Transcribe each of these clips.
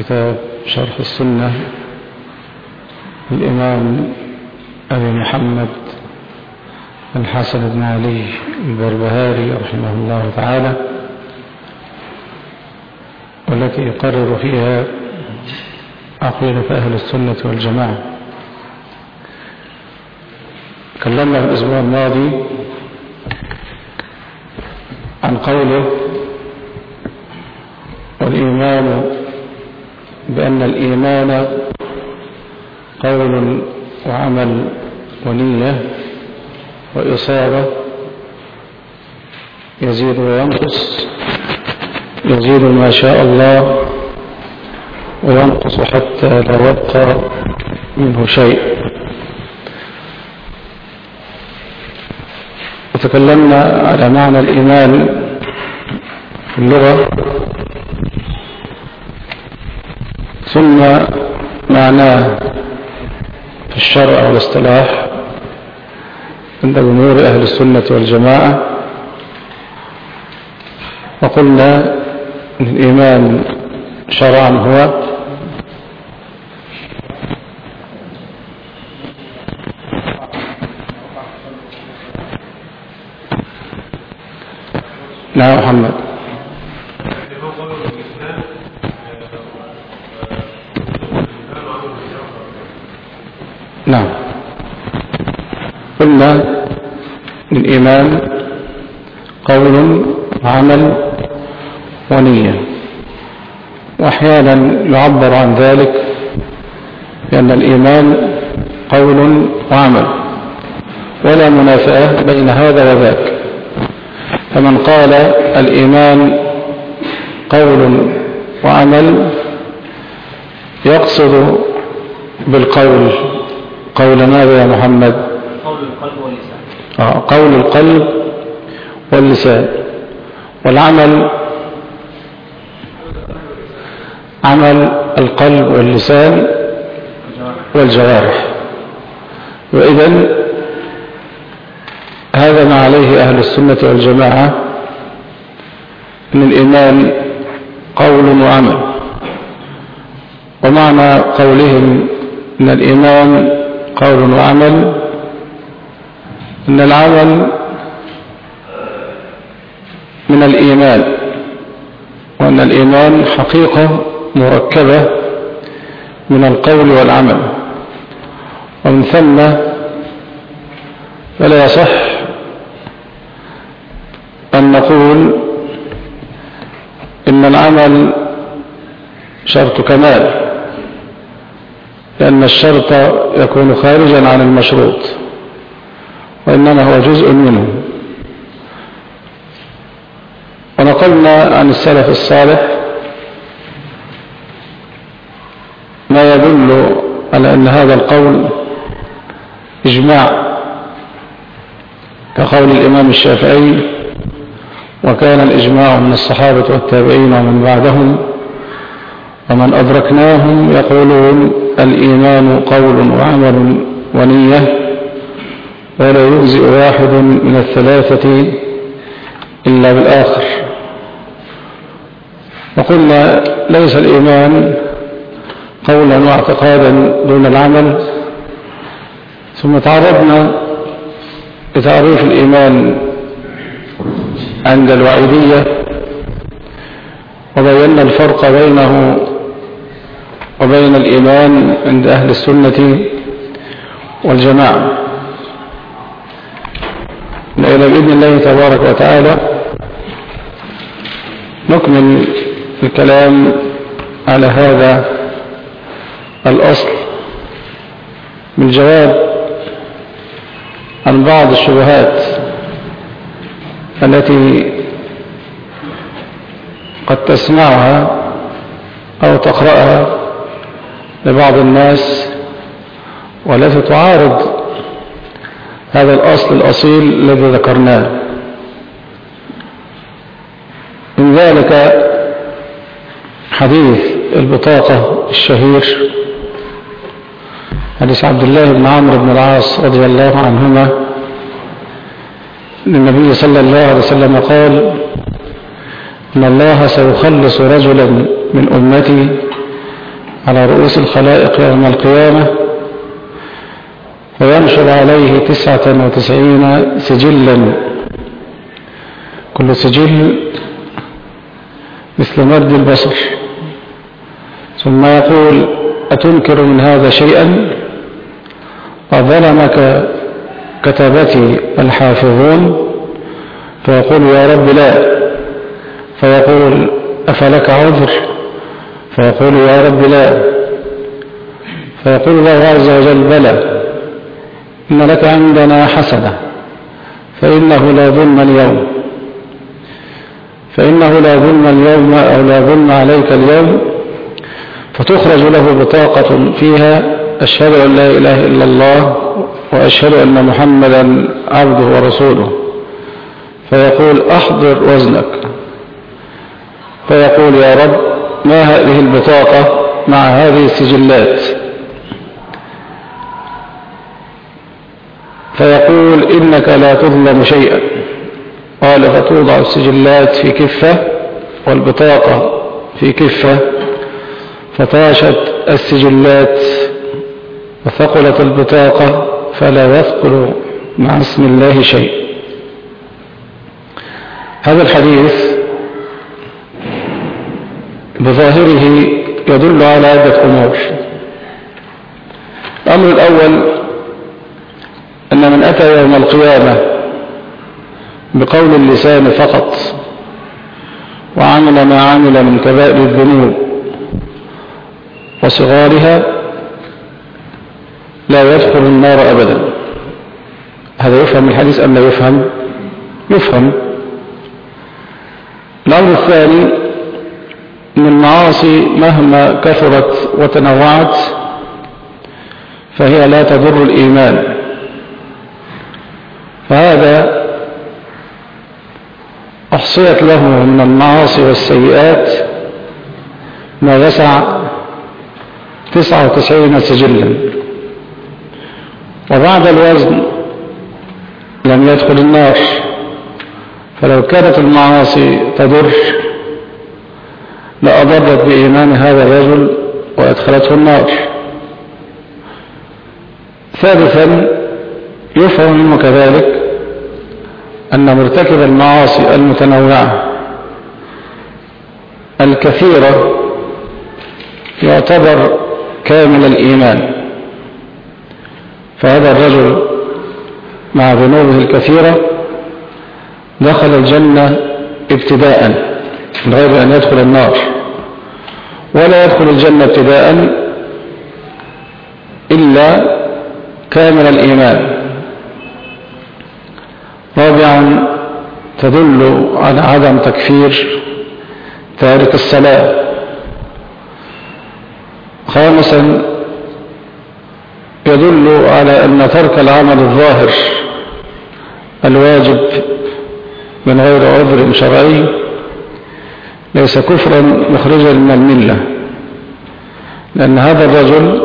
كتاب شرح السنة الإمام أبي محمد الحسن بن علي البربهاري رحمه الله تعالى والتي يقرر فيها عقيدة أهل السنة والجماعة. تكلمنا الأسبوع الماضي عن قوله والإيمان بأن الإيمان قول وعمل ونية وإصابة يزيد وينقص يزيد ما شاء الله وينقص حتى لا يبقى منه شيء. وتكلمنا على معنى الإيمان في اللغة ثم معناه في الشرع والاصطلاح عند جمهور أهل السنة والجماعة وقلنا أن الإيمان شرعا هو نعم محمد نعم قلنا للإيمان قول وعمل ونية. وأحيانا يعبر عن ذلك بأن الإيمان قول وعمل ولا منافاة بين هذا وذاك. فمن قال الإيمان قول وعمل يقصد بالقول. قول ماذا يا محمد؟ قول القلب واللسان. قول القلب واللسان والعمل عمل القلب واللسان والجوارح. وإذا هذا ما عليه أهل السنة والجماعة أن الإيمان قول وعمل. ومعنى قولهم أن الإيمان قول وعمل أن العمل من الإيمان وأن الإيمان حقيقة مركبة من القول والعمل. ومن ثم فلا يصح أن نقول إن العمل شرط كمال لأن الشرط يكون خارجا عن المشروط. وإنما هو جزء منه. ونقلنا عن السلف الصالح ما يدل على أن هذا القول إجماع كقول الإمام الشافعي وكان الإجماع من الصحابة والتابعين ومن بعدهم ومن أدركناهم يقولون الإيمان قول وعمل ونية. ولا يجزئ واحد من الثلاثة إلا بالآخر. وقلنا ليس الإيمان قولا واعتقادا دون العمل. ثم تعرضنا لتعريف الإيمان عند الوعيدية وبينا الفرق بينه وبين الإيمان عند أهل السنة والجماعة. إلى بإذن الله تبارك وتعالى. نكمل الكلام على هذا الأصل بالجواب عن بعض الشبهات التي قد تسمعها أو وتقرأها لبعض الناس والتي تعارض هذا الأصل الأصيل الذي ذكرناه. من ذلك حديث البطاقة الشهير حديث عبد الله بن عمرو بن العاص رضي الله عنهما النبي صلى الله عليه وسلم قال إن الله سيخلص رجلا من أمتي على رؤوس الخلائق يوم القيامة وينشر عليه تسعة وتسعين سجلا. كل سجل مثل مد البصر. ثم يقول أتنكر من هذا شيئا؟ وظلمك كتبتي الحافظون؟ فيقول يا رب لا. فيقول أفلك عذر؟ فيقول يا رب لا. فيقول الله عز وجل بلى. إن لك عندنا حسنة فإنه لا ظلم اليوم. فإنه لا ظلم اليوم أو لا ظلم عليك اليوم. فتخرج له بطاقة فيها أشهد أن لا إله إلا الله وأشهد أن محمدا عبده ورسوله. فيقول أحضر وزنك. فيقول يا رب ما هذه البطاقة مع هذه السجلات؟ فيقول إنك لا تظلم شيئا. قال فتوضع السجلات في كفة والبطاقة في كفة. فطاشت السجلات وثقلت البطاقة فلا يثقل مع اسم الله شيء. هذا الحديث بظاهره يدل على عدة أمور. الأمر الأول أن من أتى يوم القيامة بقول اللسان فقط وعمل ما عمل من كبائر الذنوب وصغارها لا يدخل النار أبدا. هذا يفهم الحديث أم لا يفهم يفهم. الأمر الثاني أن المعاصي مهما كثرت وتنوعت فهي لا تضر الإيمان. فهذا أحصيت له من المعاصي والسيئات ما يسع تسعة وتسعين سجلا. وبعد الوزن لم يدخل النار. فلو كانت المعاصي تضر لأضرت بإيمان هذا الرجل وأدخلته النار. ثالثا يفهم منه كذلك أن مرتكب المعاصي المتنوعة الكثيرة يعتبر كامل الإيمان. فهذا الرجل مع ذنوبه الكثيرة دخل الجنة ابتداءً من غير أن يدخل النار. ولا يدخل الجنة ابتداء إلا كامل الإيمان. رابعا تدل على عدم تكفير تارك الصلاة. خامسا يدل على أن ترك العمل الظاهر الواجب من غير عذر شرعي ليس كفرا مخرجا من الملة لأن هذا الرجل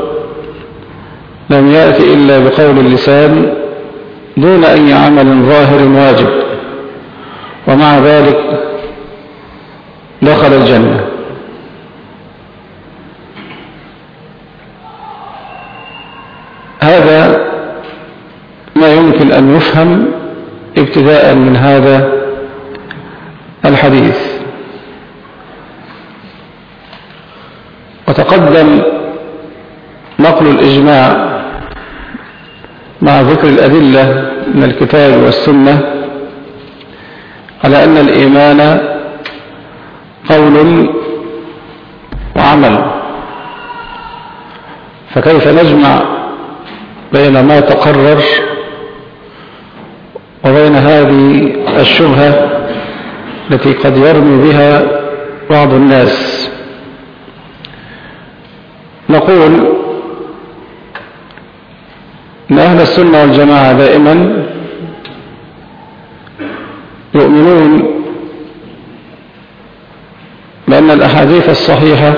لم يأتي إلا بقول اللسان دون أي عمل ظاهر واجب. ومع ذلك دخل الجنة. هذا ما يمكن أن يفهم ابتداء من هذا الحديث. وتقدم نقل الإجماع مع ذكر الأدلة من الكتاب والسنة على أن الإيمان قول وعمل. فكيف نجمع بين ما تقرر وبين هذه الشبهة التي قد يرمي بها بعض الناس؟ نقول إن أهل السنة والجماعة دائما يؤمنون بأن الأحاديث الصحيحة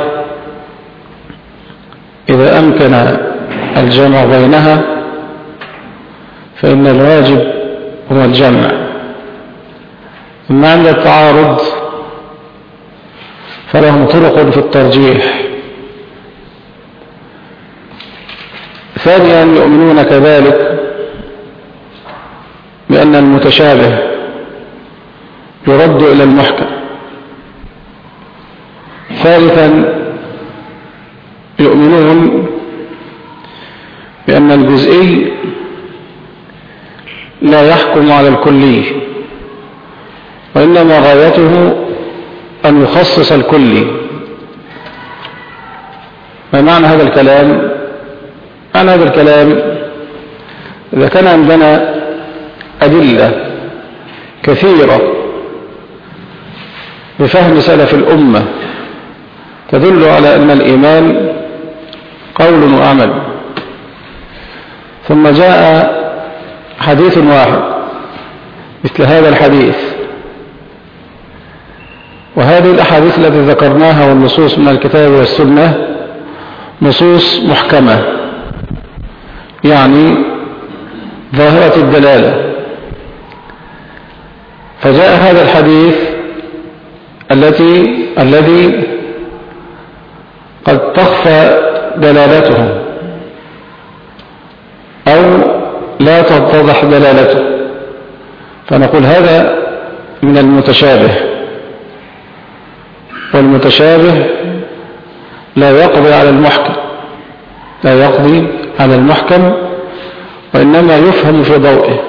إذا أمكن الجمع بينها فإن الواجب هو الجمع. أما عند التعارض فلهم طرق في الترجيح. ثانيا يؤمنون كذلك بأن المتشابه يرد إلى المحكم. ثالثا يؤمنون بأن الجزئي لا يحكم على الكلي وإنما غايته أن يخصص الكلي. ما معنى هذا الكلام معنى هذا الكلام؟ إذا كان عندنا أدلة كثيرة بفهم سلف الأمة تدل على أن الإيمان قول وعمل. ثم جاء حديث واحد مثل هذا الحديث. وهذه الأحاديث التي ذكرناها والنصوص من الكتاب والسنة نصوص محكمة. يعني ظاهرة الدلالة. فجاء هذا الحديث التي الذي قد تخفى دلالته أو لا تتضح دلالته. فنقول هذا من المتشابه. والمتشابه لا يقضي على المحكم. لا يقضي على المحكم وإنما يفهم في ضوئه.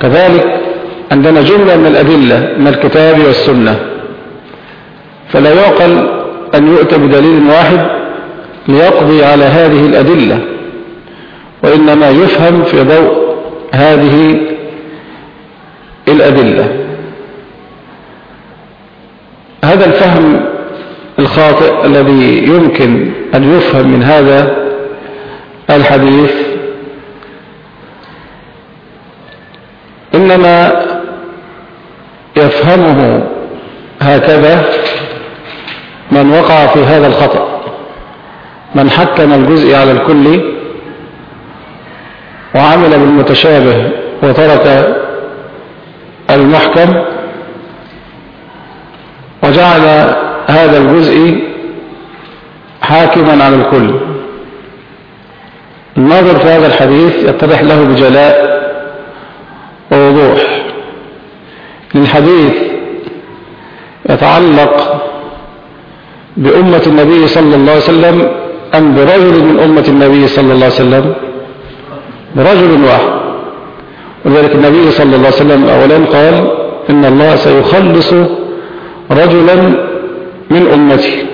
كذلك عندنا جملة من الأدلة من الكتاب والسنة. فلا يعقل أن يؤتى بدليل واحد ليقضي على هذه الأدلة وإنما يفهم في ضوء هذه الأدلة. هذا الفهم الخاطئ الذي يمكن أن يفهم من هذا الحديث. إنما يفهمه هكذا من وقع في هذا الخطأ من حكم الجزء على الكل وعمل بالمتشابه وترك المحكم وجعل هذا الجزء حاكما على الكل. الناظر في هذا الحديث يتضح له بجلاء ووضوح. للحديث يتعلق بأمة النبي صلى الله عليه وسلم أم برجل من أمة النبي صلى الله عليه وسلم؟ برجل واحد. ولذلك النبي صلى الله عليه وسلم أولا قال إن الله سيخلص رجلا من أمتي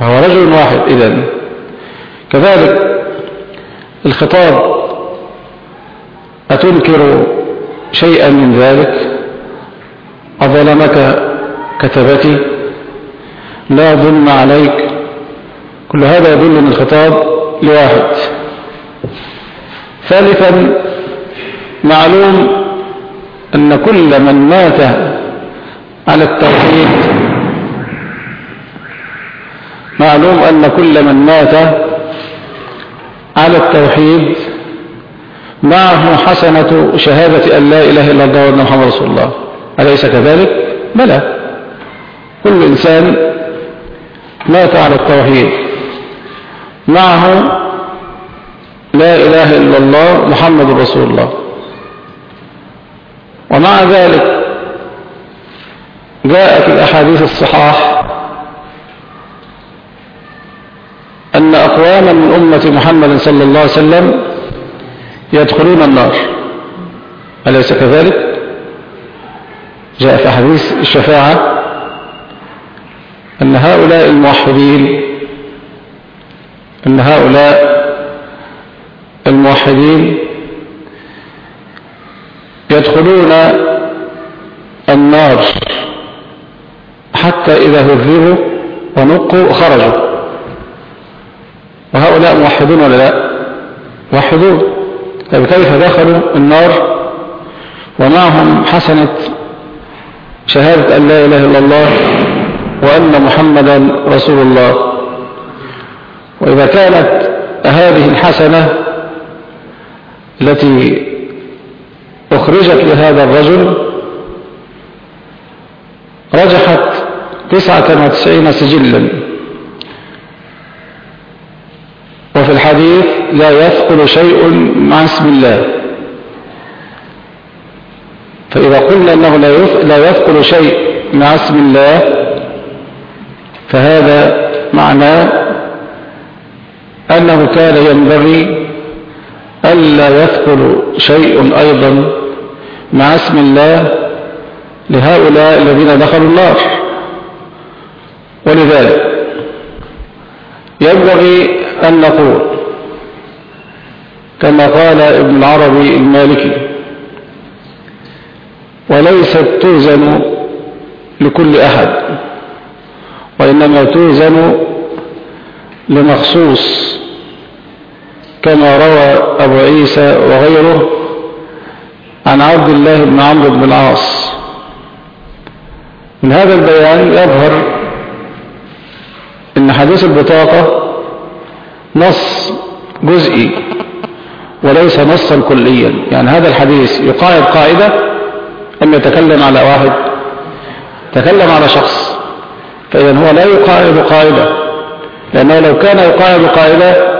فهو رجل واحد إذن. كذلك الخطاب أتنكر شيئا من ذلك؟ أظلمك كتبتي؟ لا ظلم عليك. كل هذا يدل من الخطاب لواحد. ثالثا معلوم أن كل من مات على التوحيد معلوم أن كل من مات على التوحيد معه حسنة شهادة أن لا إله إلا الله وأن محمد رسول الله. أليس كذلك؟ بلى. كل إنسان مات على التوحيد معه لا إله إلا الله محمد رسول الله. ومع ذلك جاءت الأحاديث الصحاح أن أقواما من أمة محمد صلى الله عليه وسلم يدخلون النار. أليس كذلك؟ جاء في حديث الشفاعة أن هؤلاء الموحدين أن هؤلاء الموحدين يدخلون النار حتى إذا هذبوا ونقوا خرجوا هؤلاء موحدون ولا لا؟ موحدون. طيب كيف دخلوا النار؟ ومعهم حسنة شهادة أن لا إله إلا الله وأن محمدا رسول الله. وإذا كانت هذه الحسنة التي أخرجت لهذا الرجل رجحت تسعة وتسعين سجلا وفي الحديث لا يثقل شيء مع اسم الله. فإذا قلنا أنه لا يثقل شيء مع اسم الله فهذا معناه أنه كان ينبغي ألا يثقل شيء أيضا مع اسم الله لهؤلاء الذين دخلوا النار. ولذلك ينبغي أن نقول كما قال ابن العربي المالكي. وليست توزن لكل أحد وإنما توزن لمخصوص كما روى أبو عيسى وغيره عن عبد الله بن عمرو بن العاص. من هذا البيان يظهر إن حديث البطاقة نص جزئي. وليس نصا كليا. يعني هذا الحديث يقاعد قاعدة أم يتكلم على واحد تكلم على شخص. فإذا هو لا يقاعد قاعدة. لأنه لو كان يقاعد قاعدة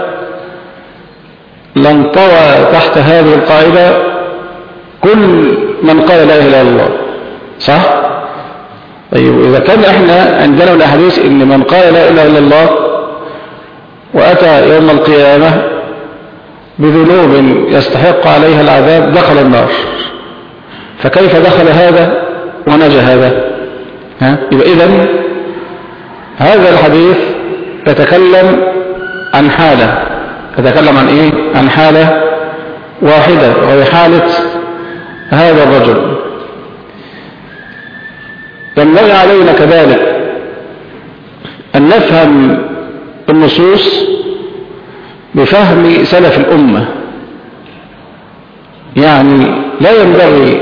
لانطوى تحت هذه القاعدة كل من قال لا إله إلا الله. صح؟ طيب إذا كان إحنا عندنا الأحاديث إن من قال لا إله إلا الله وأتى يوم القيامة بذنوب يستحق عليها العذاب دخل النار. فكيف دخل هذا ونجى هذا؟ ها؟ هذا الحديث يتكلم عن حالة. يتكلم عن إيه؟ عن حالة واحدة وهي حالة هذا الرجل. ينبغي علينا كذلك أن نفهم النصوص بفهم سلف الأمة. يعني لا ينبغي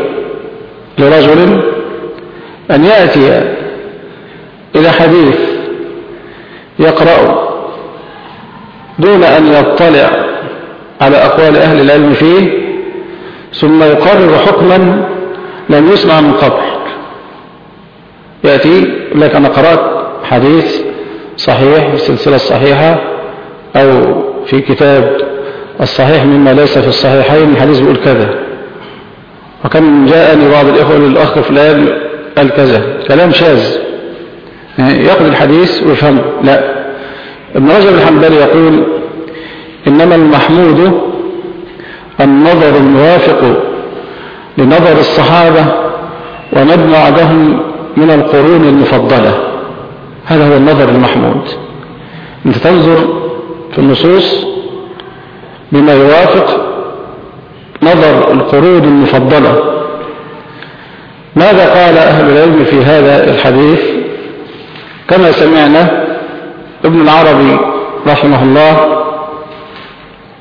لرجل أن يأتي إلى حديث يقرأ دون أن يطلع على أقوال أهل العلم فيه ثم يقرر حكما لم يسمع من قبل. يأتي لك أنا قرأت حديث صحيح في السلسلة الصحيحة أو في كتاب الصحيح مما ليس في الصحيحين الحديث بيقول كذا وكم جاءني بعض الإخوة للأخ فلان قال كذا. كلام شاذ. يأخذ الحديث ويفهم. لا. ابن رجب الحنبلي يقول إنما المحمود النظر الموافق لنظر الصحابة ومن بعدهم من القرون المفضلة. هذا هو النظر المحمود. أنت تنظر في النصوص بما يوافق نظر القرون المفضلة. ماذا قال أهل العلم في هذا الحديث؟ كما سمعنا ابن العربي رحمه الله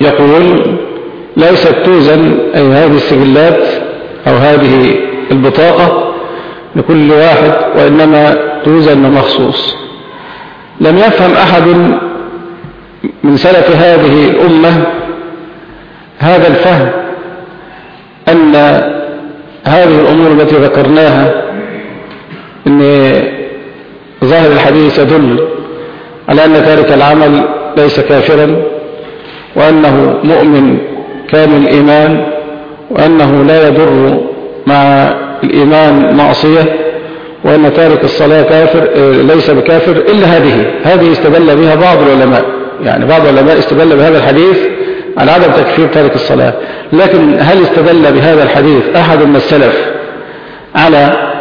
يقول ليست توزن أي هذه السجلات أو هذه البطاقة لكل واحد وإنما توزن مخصوص. لم يفهم أحد من سلف هذه الأمة هذا الفهم أن هذه الأمور التي ذكرناها أن ظاهر الحديث يدل على أن تارك العمل ليس كافرا وأنه مؤمن كامل الإيمان وأنه لا يضر مع الإيمان معصية وأن تارك الصلاة كافر ليس بكافر إلا هذه. هذه استدل بها بعض العلماء. يعني بعض العلماء استدل بهذا الحديث على عدم تكفير تارك الصلاة. لكن هل استدل بهذا الحديث أحد من السلف على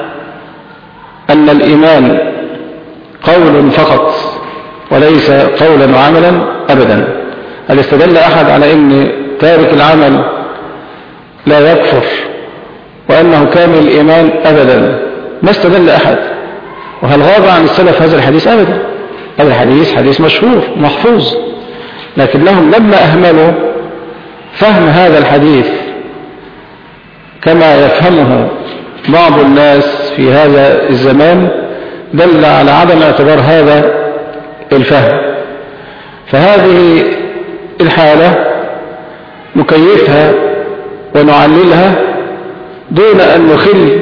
أن الإيمان قول فقط وليس قولا وعملا؟ أبدا. هل استدل أحد على أن تارك العمل لا يكفر وأنه كامل الإيمان؟ أبدا. ما استدل أحد. وهل غاب عن السلف هذا الحديث؟ أبدا. الحديث حديث مشهور محفوظ. لكنهم لما أهملوا فهم هذا الحديث كما يفهمه بعض الناس في هذا الزمان دل على عدم اعتبار هذا الفهم. فهذه الحالة نكيفها ونعللها دون أن نخل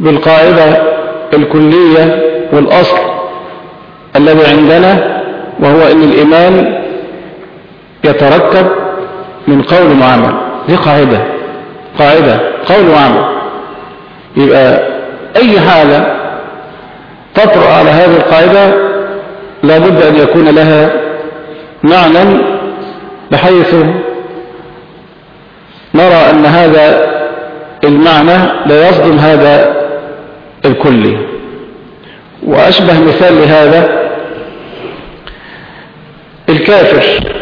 بالقاعدة الكلية والأصل. الذي عندنا وهو أن الإيمان يتركب من قول وعمل دي قاعدة قاعدة قول وعمل يبقى أي حالة تطرأ على هذه القاعدة لابد أن يكون لها معنى بحيث نرى أن هذا المعنى لا يصدم هذا الكلي وأشبه مثال لهذا الكافر.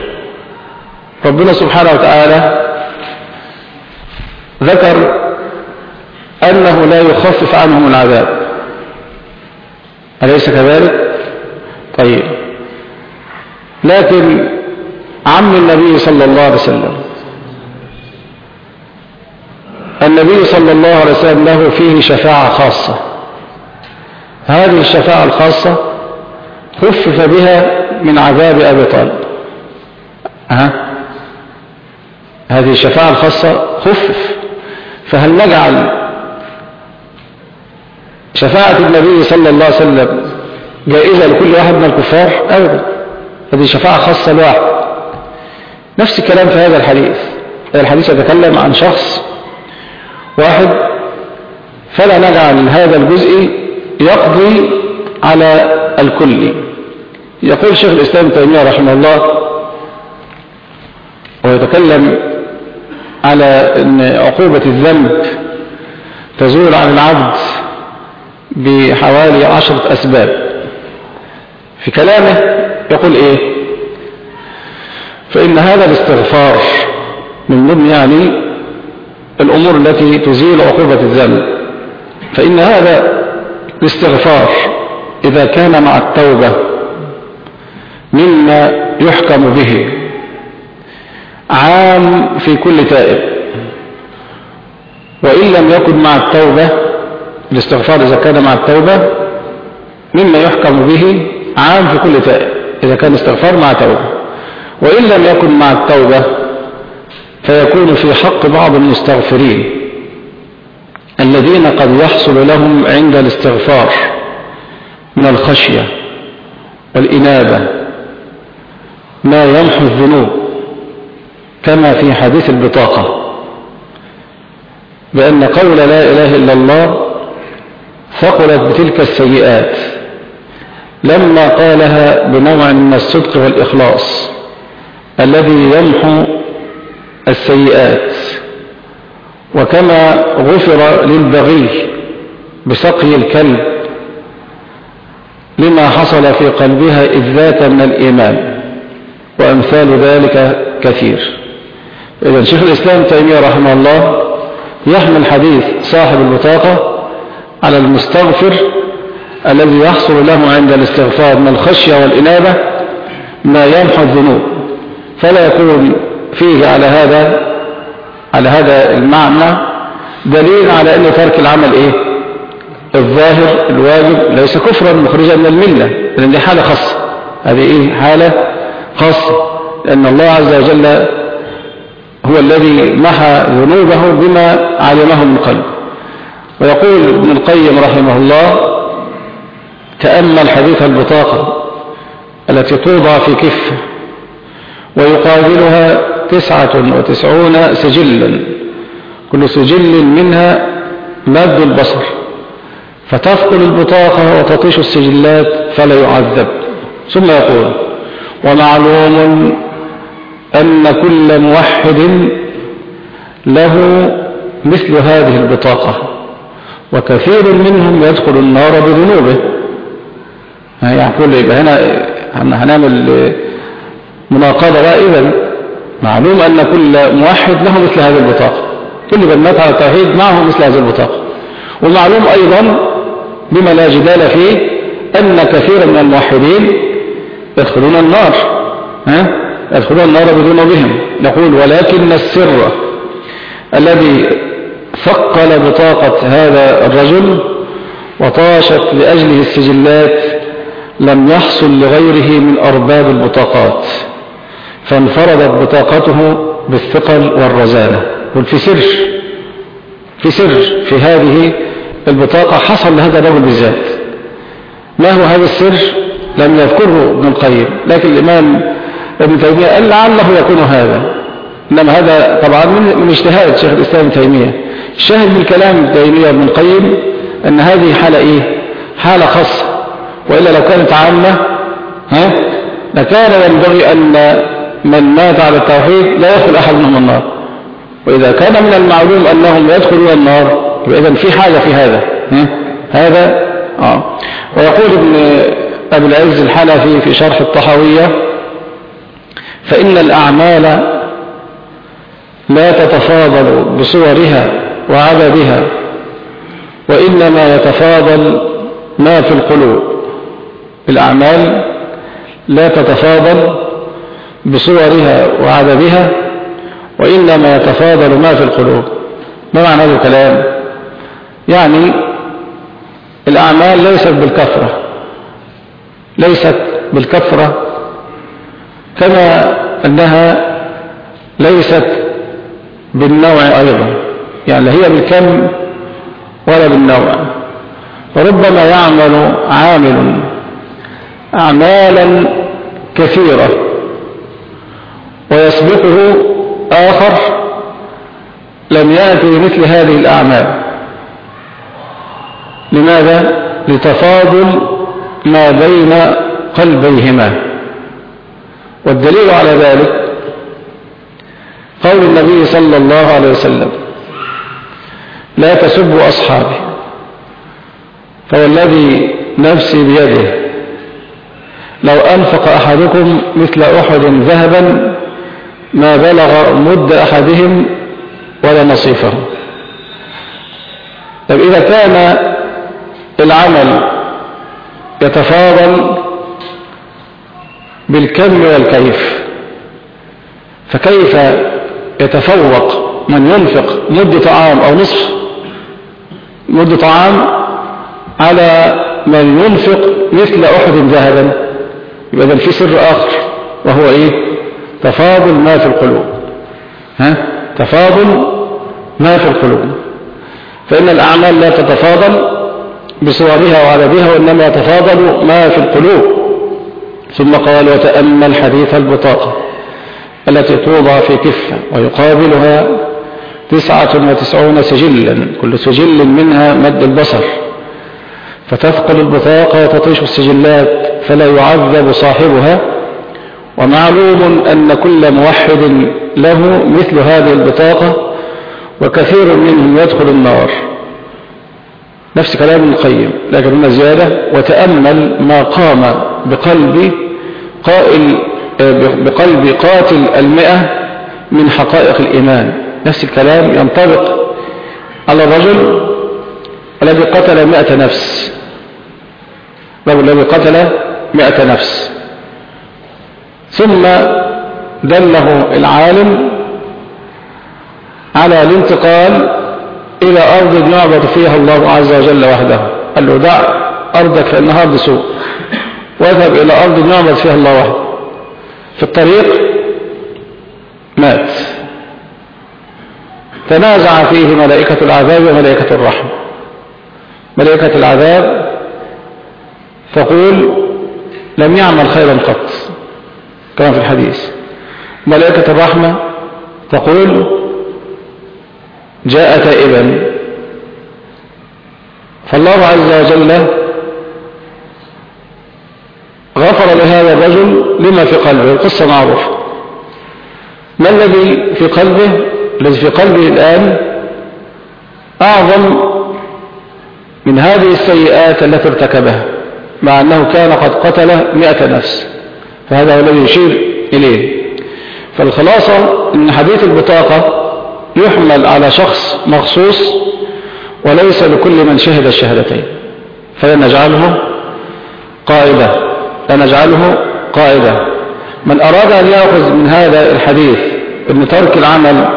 ربنا سبحانه وتعالى ذكر أنه لا يخفف عنهم العذاب. أليس كذلك؟ طيب. لكن عم النبي صلى الله عليه وسلم النبي صلى الله عليه وسلم له فيه شفاعة خاصة. هذه الشفاعة الخاصة خفف بها من عذاب أبي طالب. ها هذه الشفاعة الخاصة خفف. فهل نجعل شفاعة النبي صلى الله عليه وسلم جائزة لكل واحد من الكفار؟ أبدا. هذه شفاعة خاصة لواحد نفس الكلام في هذا الحديث. هذا الحديث يتكلم عن شخص واحد فلا نجعل هذا الجزء يقضي على الكل. يقول شيخ الإسلام تيمية رحمه الله ويتكلم على أن عقوبة الذنب تزول عن العبد بحوالي عشرة أسباب. في كلامه يقول إيه؟ فإن هذا الاستغفار من ضمن يعني الأمور التي تزيل عقوبة الذنب. فإن هذا الاستغفار إذا كان مع التوبة مما يحكم به. عام في كل تائب. وإن لم يكن مع التوبة الاستغفار إذا كان مع التوبة مما يحكم به عام في كل تائب إذا كان استغفار مع توبة. وإن لم يكن مع التوبة فيكون في حق بعض المستغفرين الذين قد يحصل لهم عند الاستغفار من الخشية والإنابة ما يمحو الذنوب كما في حديث البطاقة بأن قول لا إله إلا الله ثقلت بتلك السيئات. لما قالها بنوع من الصدق والإخلاص الذي يمحو السيئات. وكما غفر للبغي بسقي الكلب لما حصل في قلبها إذ ذاك من الإيمان. وأمثال ذلك كثير. إذا شيخ الإسلام تيمية رحمه الله يحمل حديث صاحب البطاقة على المستغفر الذي يحصل له عند الاستغفار من الخشية والإنابة ما يمحو الذنوب. فلا يكون فيه على هذا على هذا المعنى دليل على أن ترك العمل إيه؟ الظاهر الواجب ليس كفرا مخرجا من الملة لأن دي حالة خاصة. هذه إيه؟ حالة خاصة لأن الله عز وجل هو الذي محى ذنوبه بما علمه من قلبه ويقول ابن القيم رحمه الله تأمل حديث البطاقة التي توضع في كفه ويقابلها تسعة وتسعون سجلا كل سجل منها مد البصر. فتثقل البطاقة وتطيش السجلات فلا يعذب. ثم يقول ومعلوم أن كل موحد له مثل هذه البطاقة وكثير منهم يدخل النار بذنوبه. يقول يبقى هنا هنعمل مناقضة بقى. إذا معلوم أن كل موحد له مثل هذه البطاقة. كل من مات على التوحيد معه مثل هذه البطاقة. ومعلوم أيضا بما لا جدال فيه أن كثيرا من الموحدين يدخلون النار ها؟ يدخلون النار بدون بهم نقول ولكن السر الذي ثقل بطاقة هذا الرجل وطاشت لأجله السجلات لم يحصل لغيره من أرباب البطاقات فانفردت بطاقته بالثقل والرزانة قل في سر في سر في هذه البطاقة حصل لهذا الرجل بالذات. ما هو هذا السر؟ لم يذكره ابن القيم. لكن الإمام ابن تيمية قال لعله يكون هذا. إنما هذا طبعا من اجتهاد شيخ الإسلام ابن تيمية. الشاهد من كلام ابن تيمية ابن القيم أن هذه حالة إيه؟ حالة خاصة. وإلا لو كانت عامة ها؟ لكان ينبغي أن من مات على التوحيد لا يدخل أحد منهم النار. وإذا كان من المعلوم أنهم يدخلون النار إذا في حاجة في هذا ها؟ هذا آه. ويقول ابن أبي العز الحنفي في شرح الطحوية فإن الأعمال لا تتفاضل بصورها وعددها وإنما يتفاضل ما في القلوب. الأعمال لا تتفاضل بصورها وعددها وإنما يتفاضل ما في القلوب. ما معنى هذا الكلام؟ يعني الأعمال ليست بالكثرة. ليست بالكثرة كما أنها ليست بالنوع أيضا يعني لا هي بالكم ولا بالنوع فربما يعمل عامل أعمالا كثيرة ويسبقه آخر لم يأتي مثل هذه الأعمال لماذا؟ لتفاضل ما بين قلبيهما. والدليل على ذلك قول النبي صلى الله عليه وسلم لا تسبوا أصحابي فوالذي نفسي بيده لو أنفق أحدكم مثل أحد ذهبا ما بلغ مد أحدهم ولا نصيفه. طيب إذا كان العمل يتفاضل بالكم والكيف. فكيف يتفوق من ينفق مد طعام أو نصف مد طعام على من ينفق مثل أحد ذهبا؟ يبقى في سر آخر وهو إيه؟ تفاضل ما في القلوب. ها؟ تفاضل ما في القلوب. فإن الأعمال لا تتفاضل بصورها وعددها وإنما يتفاضل ما في القلوب. ثم قال وتأمل حديث البطاقة التي توضع في كفة ويقابلها تسعة وتسعون سجلا كل سجل منها مد البصر. فتثقل البطاقة وتطيش السجلات فلا يعذب صاحبها. ومعلوم أن كل موحد له مثل هذه البطاقة وكثير منهم يدخل النار. نفس كلام القيم لكن هنا زيادة. وتأمل ما قام بقلب قائل بقلب قاتل المئة من حقائق الإيمان. نفس الكلام ينطبق على الرجل الذي قتل مئة نفس. الذي قتل مئة نفس. ثم دله العالم على الانتقال إلى أرض يعبد فيها الله عز وجل وحده. قال له دع أرضك فإنها أرض سوء. واذهب إلى أرض يعبد فيها الله وحده. في الطريق مات. تنازع فيه ملائكة العذاب وملائكة الرحمة ملائكة العذاب تقول لم يعمل خيرا قط. كما في الحديث. ملائكة الرحمة تقول جاء تائبا فالله عز وجل غفر لهذا الرجل لما في قلبه القصة معروفة. ما الذي في قلبه؟ الذي في قلبه الآن أعظم من هذه السيئات التي ارتكبها مع أنه كان قد قتل مئة نفس. فهذا هو الذي يشير إليه. فالخلاصة أن حديث البطاقة يحمل على شخص مخصوص وليس لكل من شهد الشهادتين. فلنجعله قائدة لنجعله قائدة من أراد أن يأخذ من هذا الحديث أن ترك العمل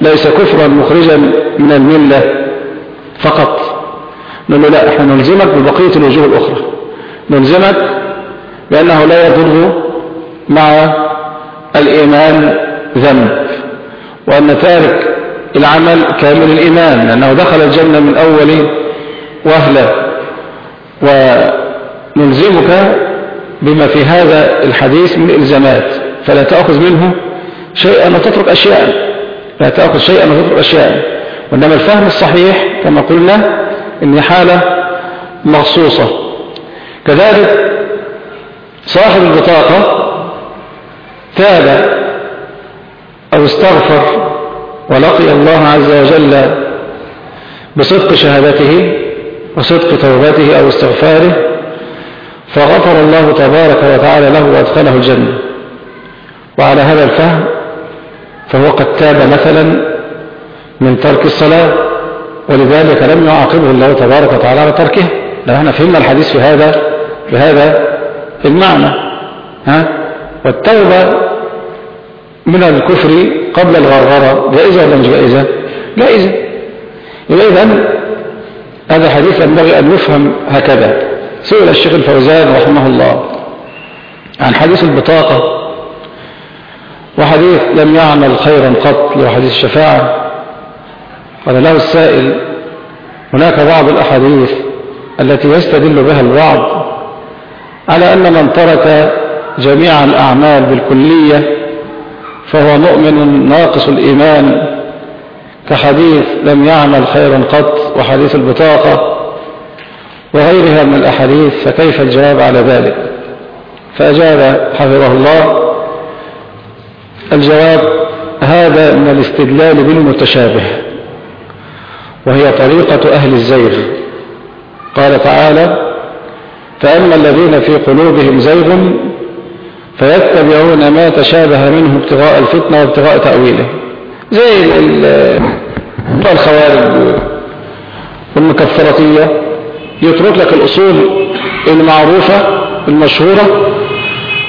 ليس كفرا مخرجا من الملة فقط. نقول له لا إحنا نلزمك ببقية الوجوه الأخرى. نلزمك بأنه لا يضر مع الإيمان ذنب. وأن تارك العمل كامل الإيمان لأنه دخل الجنة من أول وهلة. ونلزمك بما في هذا الحديث من إلزامات فلا تأخذ منه شيئا وتترك أشياء. لا تأخذ شيئا وتترك أشياء. وإنما الفهم الصحيح كما قلنا إن حالة مخصوصة. كذلك صاحب البطاقة تاب أو استغفر ولقي الله عز وجل بصدق شهادته وصدق توبته أو استغفاره فغفر الله تبارك وتعالى له وأدخله الجنة. وعلى هذا الفهم فهو قد تاب مثلا من ترك الصلاة ولذلك لم يعاقبه الله تبارك وتعالى على تركه. لو إحنا فهمنا الحديث في هذا بهذا المعنى ها؟ والتوبة من الكفر قبل الغرغرة جائزة ولا مش جائزة جائزة إذن هذا حديث ينبغي أن يفهم هكذا. سئل الشيخ الفوزان رحمه الله عن حديث البطاقة وحديث لم يعمل خيرا قط وحديث الشفاعة. قال له السائل هناك بعض الأحاديث التي يستدل بها البعض على أن من ترك جميع الأعمال بالكلية فهو مؤمن ناقص الإيمان كحديث لم يعمل خيرا قط وحديث البطاقة وغيرها من الأحاديث فكيف الجواب على ذلك؟ فأجاب حفظه الله الجواب هذا من الاستدلال بالمتشابه وهي طريقة أهل الزيغ. قال تعالى فأما الذين في قلوبهم زيغ فيتبعون ما تشابه منه ابتغاء الفتنة وابتغاء تأويله. زي الخوارج والمكفرطية يترك لك الأصول المعروفة المشهورة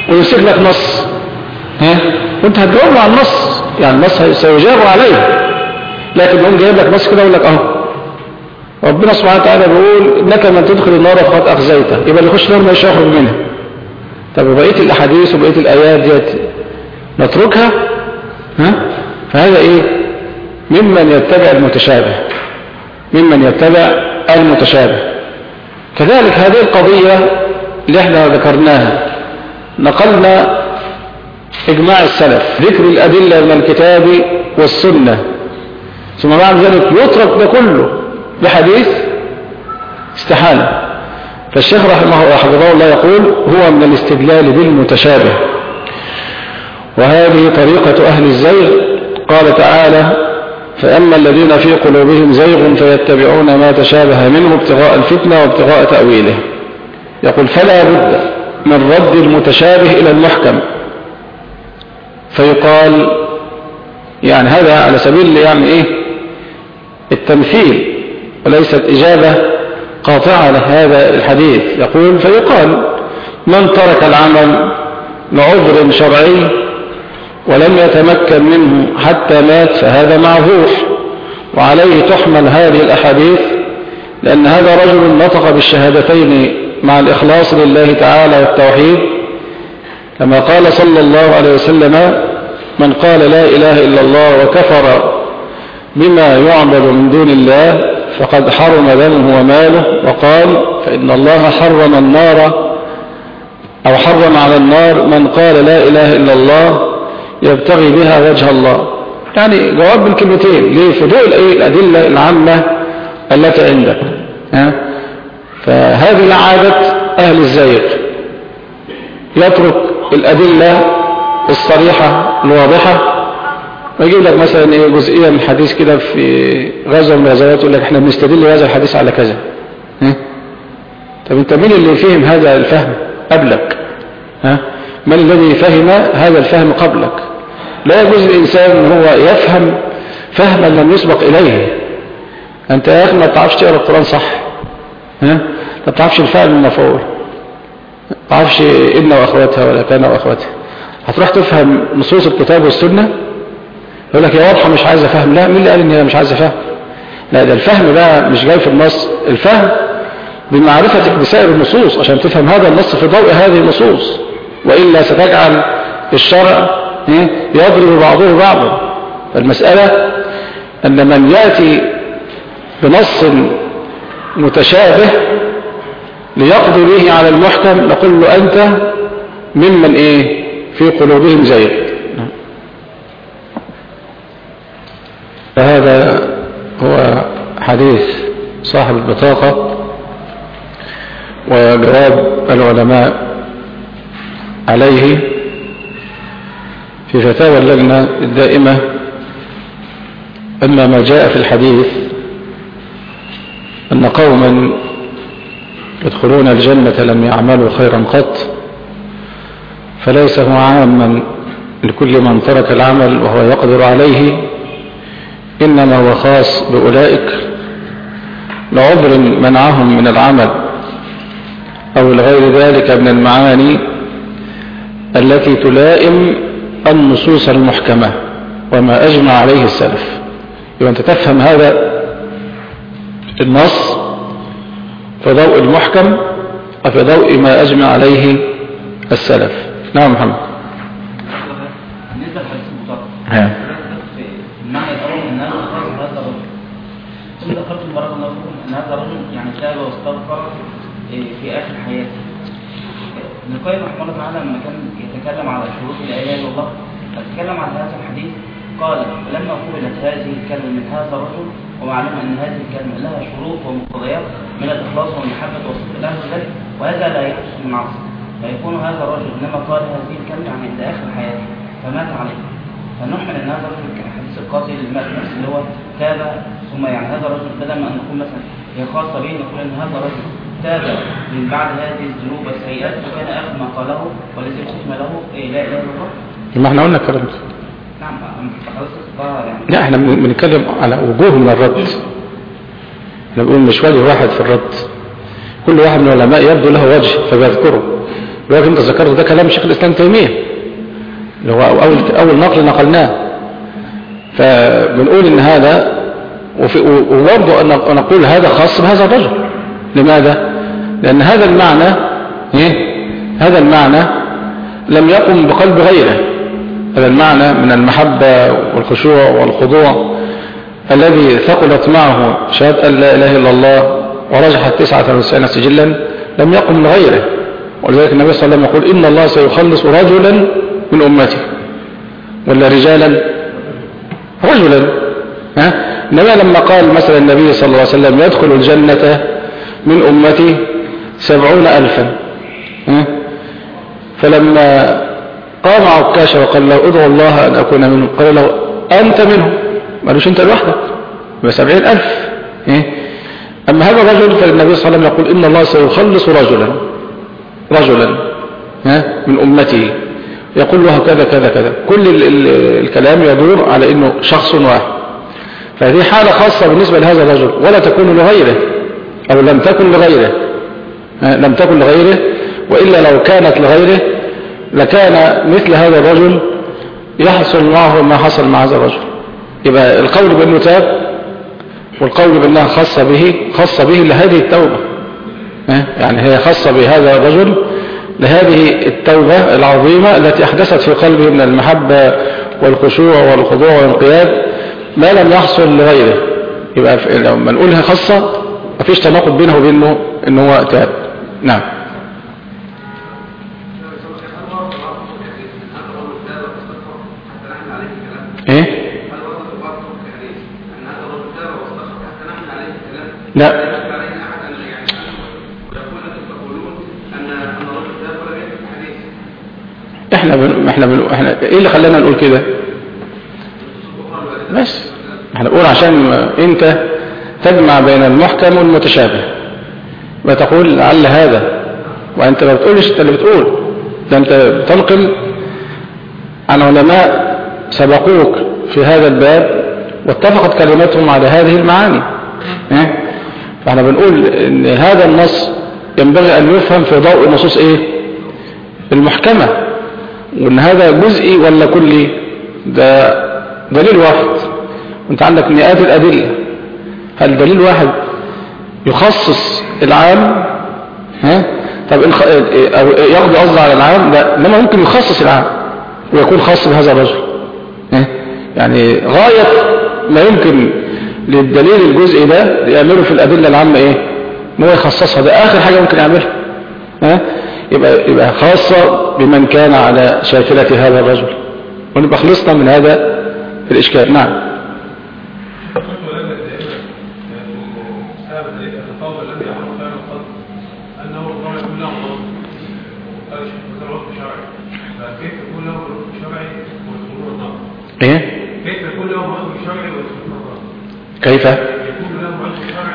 ويمسك لك نص. ها؟ وانت هتجاوب على النص. يعني النص سيجاب عليه لكن يقوم جايب لك نص كده يقول لك أهو. ربنا سبحانه وتعالى بيقول إنك من تدخل النار فقد أخزيته. يبقى اللي يخش النار ما يخرج منها. طب وبقية الأحاديث وبقية الآيات ديت نتركها؟ ها؟ فهذا إيه؟ ممن يتبع المتشابه. ممن يتبع المتشابه. كذلك هذه القضية اللي إحنا ذكرناها نقلنا إجماع السلف ذكر الأدلة من الكتاب والسنة. ثم بعد ذلك يترك ده كله بحديث استحالة. فالشيخ رحمه حفظه الله يقول هو من الاستدلال بالمتشابه. وهذه طريقة أهل الزيغ. قال تعالى فأما الذين في قلوبهم زيغ فيتبعون ما تشابه منه ابتغاء الفتنة وابتغاء تأويله. يقول فلا بد من رد المتشابه إلى المحكم. فيقال يعني هذا على سبيل يعني إيه؟ التمثيل وليست إجابة قاطعة لهذا الحديث. يقول فيقال من ترك العمل لعذر شرعي ولم يتمكن منه حتى مات فهذا معذور وعليه تحمل هذه الأحاديث لأن هذا رجل نطق بالشهادتين مع الإخلاص لله تعالى والتوحيد. كما قال صلى الله عليه وسلم من قال لا إله إلا الله وكفر بما يعبد من دون الله فقد حرم دمه وماله وقال فإن الله حرم النار أو حرم على النار من قال لا إله إلا الله يبتغي بها وجه الله. يعني جواب بالكلمتين لفضوء الأدلة العامة التي عندك. ها؟ فهذه عادة أهل الزيغ يترك الأدلة الصريحة الواضحة ويجيب لك مثلا إيه جزئية من الحديث كده في غزوة من الغزوات يقول لك إحنا بنستدل هذا الحديث على كذا. ها؟ طب أنت مين اللي فهم هذا الفهم قبلك؟ ها؟ من الذي فهم هذا الفهم قبلك؟ لا يجوز الإنسان ان هو يفهم فهما لم يسبق إليه. أنت يا أخي ما تعرفش تقرأ القرآن صح؟ ها؟ ما تعرفش الفعل المفعول؟ ما تعرفش إن وأخواتها ولا كان وأخواتها هتروح تفهم نصوص الكتاب والسنة؟ يقول لك يا واضحة مش عايز افهم لا مين اللي قال إن هي مش عايز افهم لا ده الفهم ده مش جاي في النص. الفهم بمعرفتك بسائر النصوص عشان تفهم هذا النص في ضوء هذه النصوص. وإلا ستجعل الشرع إيه؟ يضرب بعضه بعضا. فالمسألة أن من يأتي بنص متشابه ليقضي به على المحكم نقول له أنت ممن إيه؟ في قلوبهم زيغ. فهذا هو حديث صاحب البطاقة وجواب العلماء عليه في فتاوى اللجنة الدائمة أما ما جاء في الحديث أن قوما يدخلون الجنة لم يعملوا خيرا قط فليس هو عاما لكل من ترك العمل وهو يقدر عليه إنما هو خاص بأولئك لعذر منعهم من العمل أو لغير ذلك من المعاني التي تلائم النصوص المحكمة وما أجمع عليه السلف. يبقى أنت تفهم هذا النص في ضوء المحكم وفي ضوء ما أجمع عليه السلف. نعم محمد. لحديث المطلق ها. في المعنى الأول ان هذا خاص بهذا الرجل ثم ذكرت بارك الله فيكم ان هذا الرجل يعني تاب واستغفر في آخر حياته ابن القيم رحمه الله تعالى لما كان يتكلم على شروط لا اله الله فتكلم عن هذا الحديث قال فلما قبلت هذه الكلمة من هذا الرجل ومعلوم أن هذه الكلمة لها شروط ومقتضيات من الإخلاص والمحبة والصدق له ذلك وهذا لا يحدث من عصر فيكون هذا الرجل انما قال هذه الكلمة عن عند آخر حياته فمات عليه. فنحمل أن هذا الرجل كحديث القاتل المات نفسه اللي هو تاب ثم يعني هذا الرجل بدل ما نقول مثلا هي خاصة به نقول إن هذا الرجل تاب من بعد هذه الذنوب والسيئات وكان اخر ما قاله والذي ختم له إيه لا إله إلا الله. ما إحنا قلنا الكلام. ده نعم يعني. لا إحنا بن- بنتكلم على وجوه من الرد. إحنا بنقول مش وجه واحد في الرد. كل واحد من العلماء يبدو له وجه فبيذكره. لكن أنت ذكرت ده كلام شيخ الإسلام تيمية. اللي هو أول أول نقل نقلناه. فبنقول إن هذا وفي- وبرضه أن نقول هذا خاص بهذا الرجل. لماذا؟ لأن هذا المعنى إيه؟ هذا المعنى لم يقم بقلب غيره. هذا المعنى من المحبة والخشوع والخضوع الذي ثقلت معه شهادة أن لا إله إلا الله ورجحت تسعة وتسعين سجلا لم يقم لغيره. ولذلك النبي صلى الله عليه وسلم يقول إن الله سيخلص رجلا من أمتي. ولا رجالا رجلا. ها؟ إنما لما قال مثلا النبي صلى الله عليه وسلم يدخل الجنة من أمتي سبعون ألفا؟ فلما قام عكاشة وقال له ادعو الله أن أكون منهم. قال له أنت منهم. ما قالوش أنت لوحدك؟ يبقى سبعين ألف؟ أما هذا الرجل فالنبي صلى الله عليه وسلم يقول إن الله سيخلص رجلا. رجلا؟ من أمته. يقول له كذا كذا كذا. كل ال ال الكلام يدور على أنه شخص واحد. فهذه حالة خاصة بالنسبة لهذا الرجل. ولا تكون لغيره. أو لم تكن لغيره ها؟ لم تكن لغيره وإلا لو كانت لغيره لكان مثل هذا الرجل يحصل معه ما حصل مع هذا الرجل يبقى القول بأنه تاب والقول بأنها خاصة به خاصة به لهذه التوبة ها؟ يعني هي خاصة بهذا الرجل لهذه التوبة العظيمة التي أحدثت في قلبه من المحبة والخشوع والخضوع والانقياد ما لم يحصل لغيره يبقى لما نقولها خاصة مفيش تناقض بينه وبينه إن هو تاب نعم. إيه؟ لا. إحنا بن... إحنا بن... إحنا إيه اللي خلانا نقول كده؟ بس. إحنا بنقول عشان إنت تجمع بين المحكم والمتشابه. وتقول لعل هذا. وأنت ما بتقولش انت اللي بتقول. ده انت بتنقل عن علماء سبقوك في هذا الباب واتفقت كلمتهم على هذه المعاني؟ فاحنا بنقول إن هذا النص ينبغي أن يفهم في ضوء النصوص إيه؟ المحكمة. وإن هذا جزئي ولا كلي؟ ده دليل واحد وانت عندك مئات الأدلة. هل دليل واحد يخصص العام؟ ها؟ طب الخ... أو يقضي قصد على العام؟ ده لما ممكن يخصص العام ويكون خاص بهذا الرجل؟ يعني غاية ما يمكن للدليل الجزئي ده يعمله في الأدلة العامة إيه؟ إن هو يخصصها. ده آخر حاجة ممكن يعملها. ها؟ يبقى, يبقى خاصة بمن كان على شاكلة هذا الرجل. ونبقى خلصنا من هذا الإشكال. نعم. إيه؟ كيف يكون لهم عذر شرعي؟ كيف؟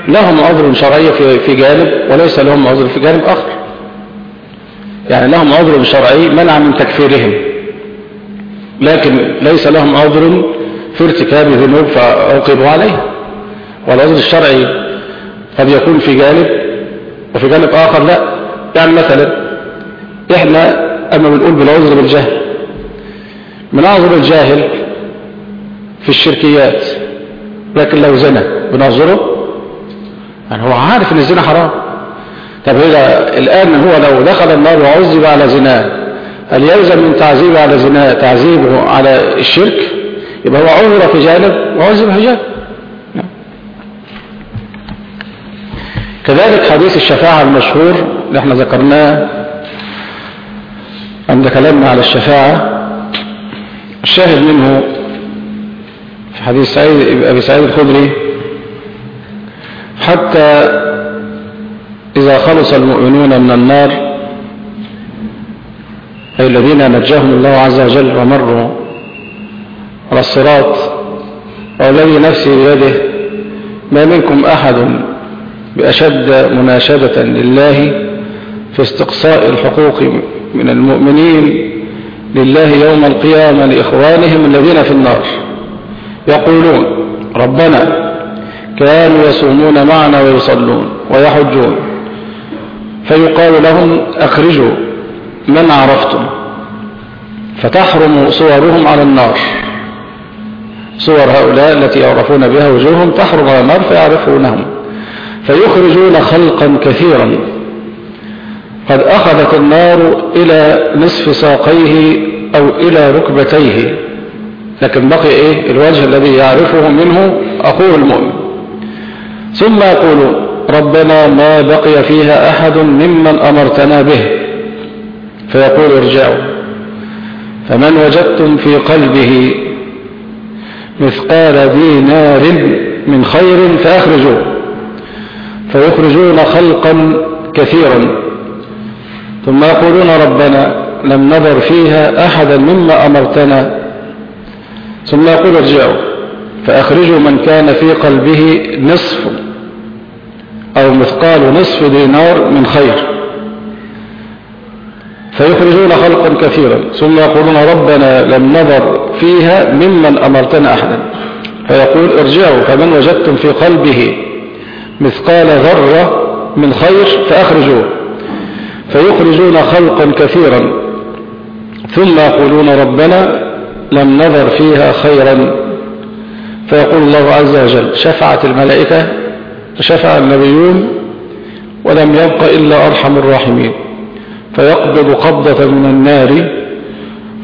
لهم عذر شرعي. عذر في في جانب وليس لهم عذر في جانب آخر. يعني لهم عذر شرعي منع من تكفيرهم. لكن ليس لهم عذر في ارتكاب ذنوب فعوقبوا عليه. والعذر الشرعي قد يكون في جانب وفي جانب آخر لا. يعني مثلا إحنا أما بنقول بالعذر بالجهل. بنعذر الجاهل في الشركيات. لكن لو زنى بنعذره يعني هو عارف إن الزنا حرام. طب إذا الآن هو لو دخل النار وعذب على زناه هل يلزم من تعذيبه على زناه تعذيبه على الشرك؟ يبقى هو عذر في جانب وعذب في جانب. نعم. كذلك حديث الشفاعة المشهور اللي إحنا ذكرناه عند كلامنا على الشفاعة. الشاهد منه حديث سعيد أبي سعيد الخدري. حتى إذا خلص المؤمنون من النار أي الذين نجاهم الله عز وجل ومروا على الصراط والذي نفسي بيده ما منكم أحد بأشد مناشدة لله في استقصاء الحقوق من المؤمنين لله يوم القيامة لإخوانهم الذين في النار. يقولون ربنا كانوا يصومون معنا ويصلون ويحجون. فيقال لهم أخرجوا من عرفتم. فتحرم صورهم على النار. صور هؤلاء التي يعرفون بها وجوههم تحرم على النار فيعرفونهم. فيخرجون خلقا كثيرا. قد أخذت النار إلى نصف ساقيه أو إلى ركبتيه. لكن بقي إيه؟ الوجه الذي يعرفه منه أخوه المؤمن. ثم يقول ربنا ما بقي فيها أحد ممن أمرتنا به. فيقول ارجعوا. فمن وجدتم في قلبه مثقال دينار من خير فأخرجوه. فيخرجون خلقا كثيرا. ثم يقولون ربنا لم نظر فيها أحدا مما أمرتنا ثم يقول ارجعوا. فأخرجوا من كان في قلبه نصف أو مثقال نصف دينار من خير. فيخرجون خلقا كثيرا. ثم يقولون ربنا لم نظر فيها ممن أمرتنا أحدا. فيقول ارجعوا. فمن وجدتم في قلبه مثقال ذرة من خير فأخرجوه. فيخرجون خلقا كثيرا. ثم يقولون ربنا لم نظر فيها خيرا. فيقول الله عز وجل شفعت الملائكة شفع النبيون ولم يبق إلا أرحم الراحمين. فيقبض قبضة من النار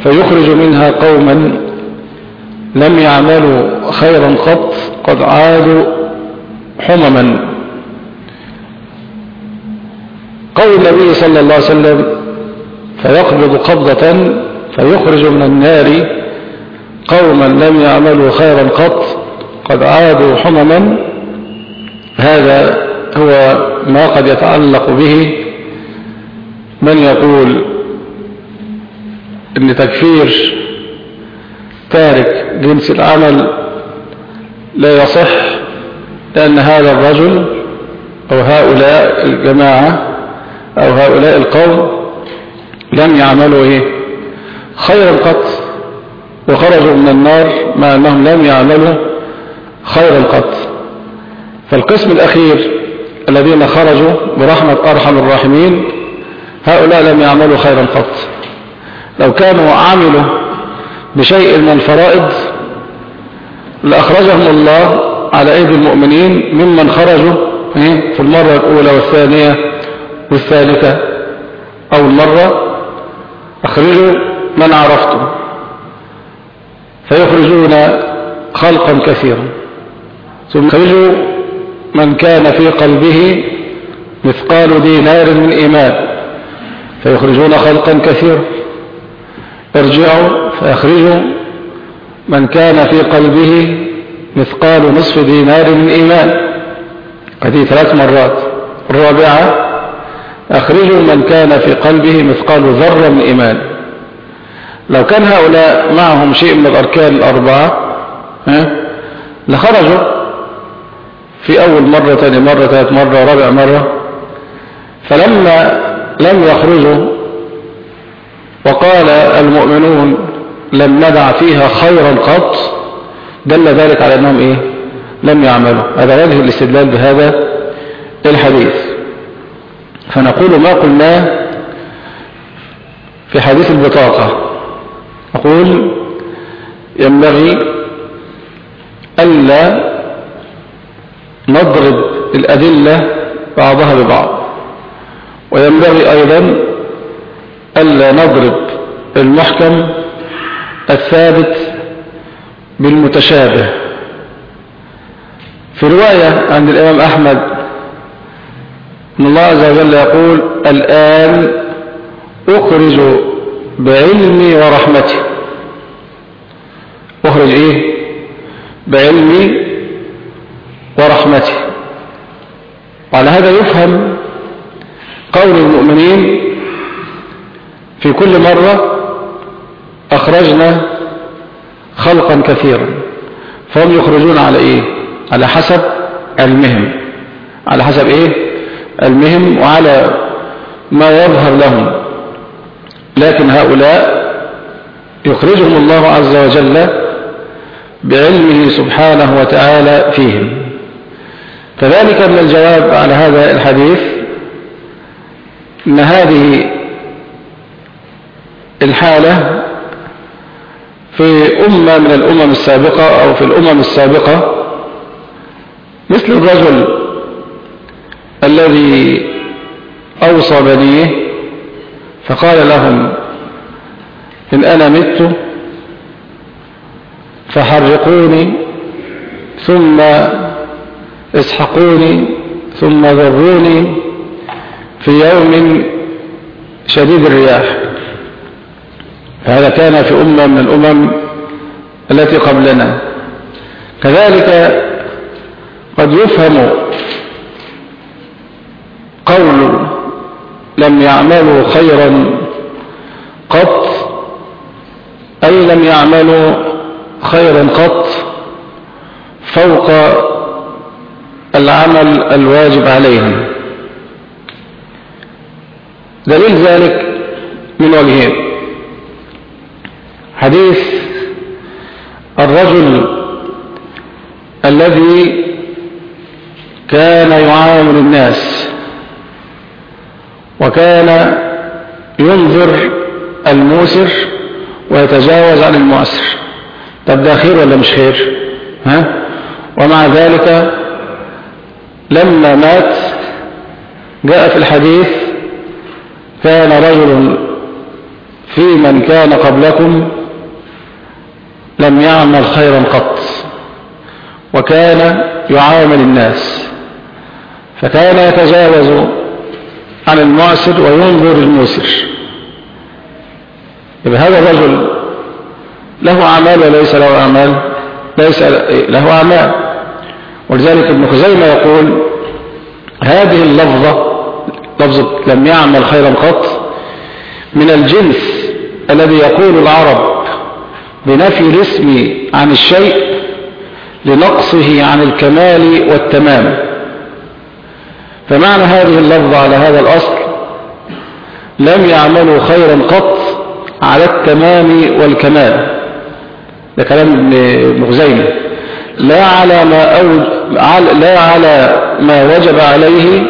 فيخرج منها قوما لم يعملوا خيرا قط قد عادوا حمما. قول النبي صلى الله عليه وسلم فيقبض قبضة فيخرج من النار قوما لم يعملوا خيرا قط قد عادوا حمما. هذا هو ما قد يتعلق به من يقول إن تكفير تارك جنس العمل لا يصح لأن هذا الرجل أو هؤلاء الجماعة أو هؤلاء القوم لم يعملوا إيه؟ خيرا قط. وخرجوا من النار مع أنهم لم يعملوا خيرا قط فالقسم الأخير الذين خرجوا برحمة أرحم الراحمين هؤلاء لم يعملوا خيرا قط لو كانوا عملوا بشيء من الفرائض لأخرجهم الله على أيدي المؤمنين ممن خرجوا إيه؟ في المرة الأولى والثانية والثالثة أو المرة. أخرجوا من عرفتم. فيخرجون خلقا كثيرا. ثم يخرجوا من كان في قلبه مثقال دينار من إيمان. فيخرجون خلقا كثيرا. ارجعوا فيخرجوا من كان في قلبه مثقال نصف دينار من إيمان. هذه ثلاث مرات. الرابعة أخرجوا من كان في قلبه مثقال ذرة من إيمان. لو كان هؤلاء معهم شيء من الأركان الأربعة ها لخرجوا في أول مرة ثاني مرة ثالث مرة رابع مرة فلما لم يخرجوا وقال المؤمنون لم ندع فيها خيرا قط دل ذلك على أنهم إيه؟ لم يعملوا. هذا وجه الاستدلال بهذا الحديث. فنقول ما قلناه في حديث البطاقة. أقول ينبغي ألا نضرب الأدلة بعضها ببعض. وينبغي أيضا ألا نضرب المحكم الثابت بالمتشابه. في رواية عند الإمام أحمد أن الله عز وجل يقول الآن أخرج بعلمي ورحمتي. أخرج إيه؟ بعلمي ورحمته وعلى هذا يفهم قول المؤمنين في كل مرة أخرجنا خلقا كثيرا. فهم يخرجون على إيه؟ على حسب علمهم. على حسب إيه؟ علمهم وعلى ما يظهر لهم. لكن هؤلاء يخرجهم الله عز وجل بعلمه سبحانه وتعالى فيهم. كذلك من الجواب على هذا الحديث أن هذه الحالة في أمة من الأمم السابقة أو في الأمم السابقة مثل الرجل الذي أوصى بنيه فقال لهم إن أنا مت فحرقوني ثم اسحقوني ثم ذروني في يوم شديد الرياح. هذا كان في أمة من الأمم التي قبلنا. كذلك قد يفهم قول لم يعملوا خيرا قط أي لم يعملوا خيرا قط فوق العمل الواجب عليهم. دليل ذلك من وجهين حديث الرجل الذي كان يعامل الناس. وكان ينظر الموسر ويتجاوز عن المؤسر. طب ده خير ولا مش خير؟ ها؟ ومع ذلك لما مات جاء في الحديث كان رجل في من كان قبلكم لم يعمل خيرا قط وكان يعامل الناس فكان يتجاوز عن المعسر وينظر الموسر. يبقى هذا الرجل له أعمال وليس له أعمال ليس له أعمال. ولذلك ابن خزيمة يقول هذه اللفظة لفظة لم يعمل خيرا قط من الجنس الذي يقول العرب بنفي الاسم عن الشيء لنقصه عن الكمال والتمام. فمعنى هذه اللفظة على هذا الأصل لم يعملوا خيرا قط على التمام والكمال. ده كلام ابن لا على ما أو لا على ما وجب عليه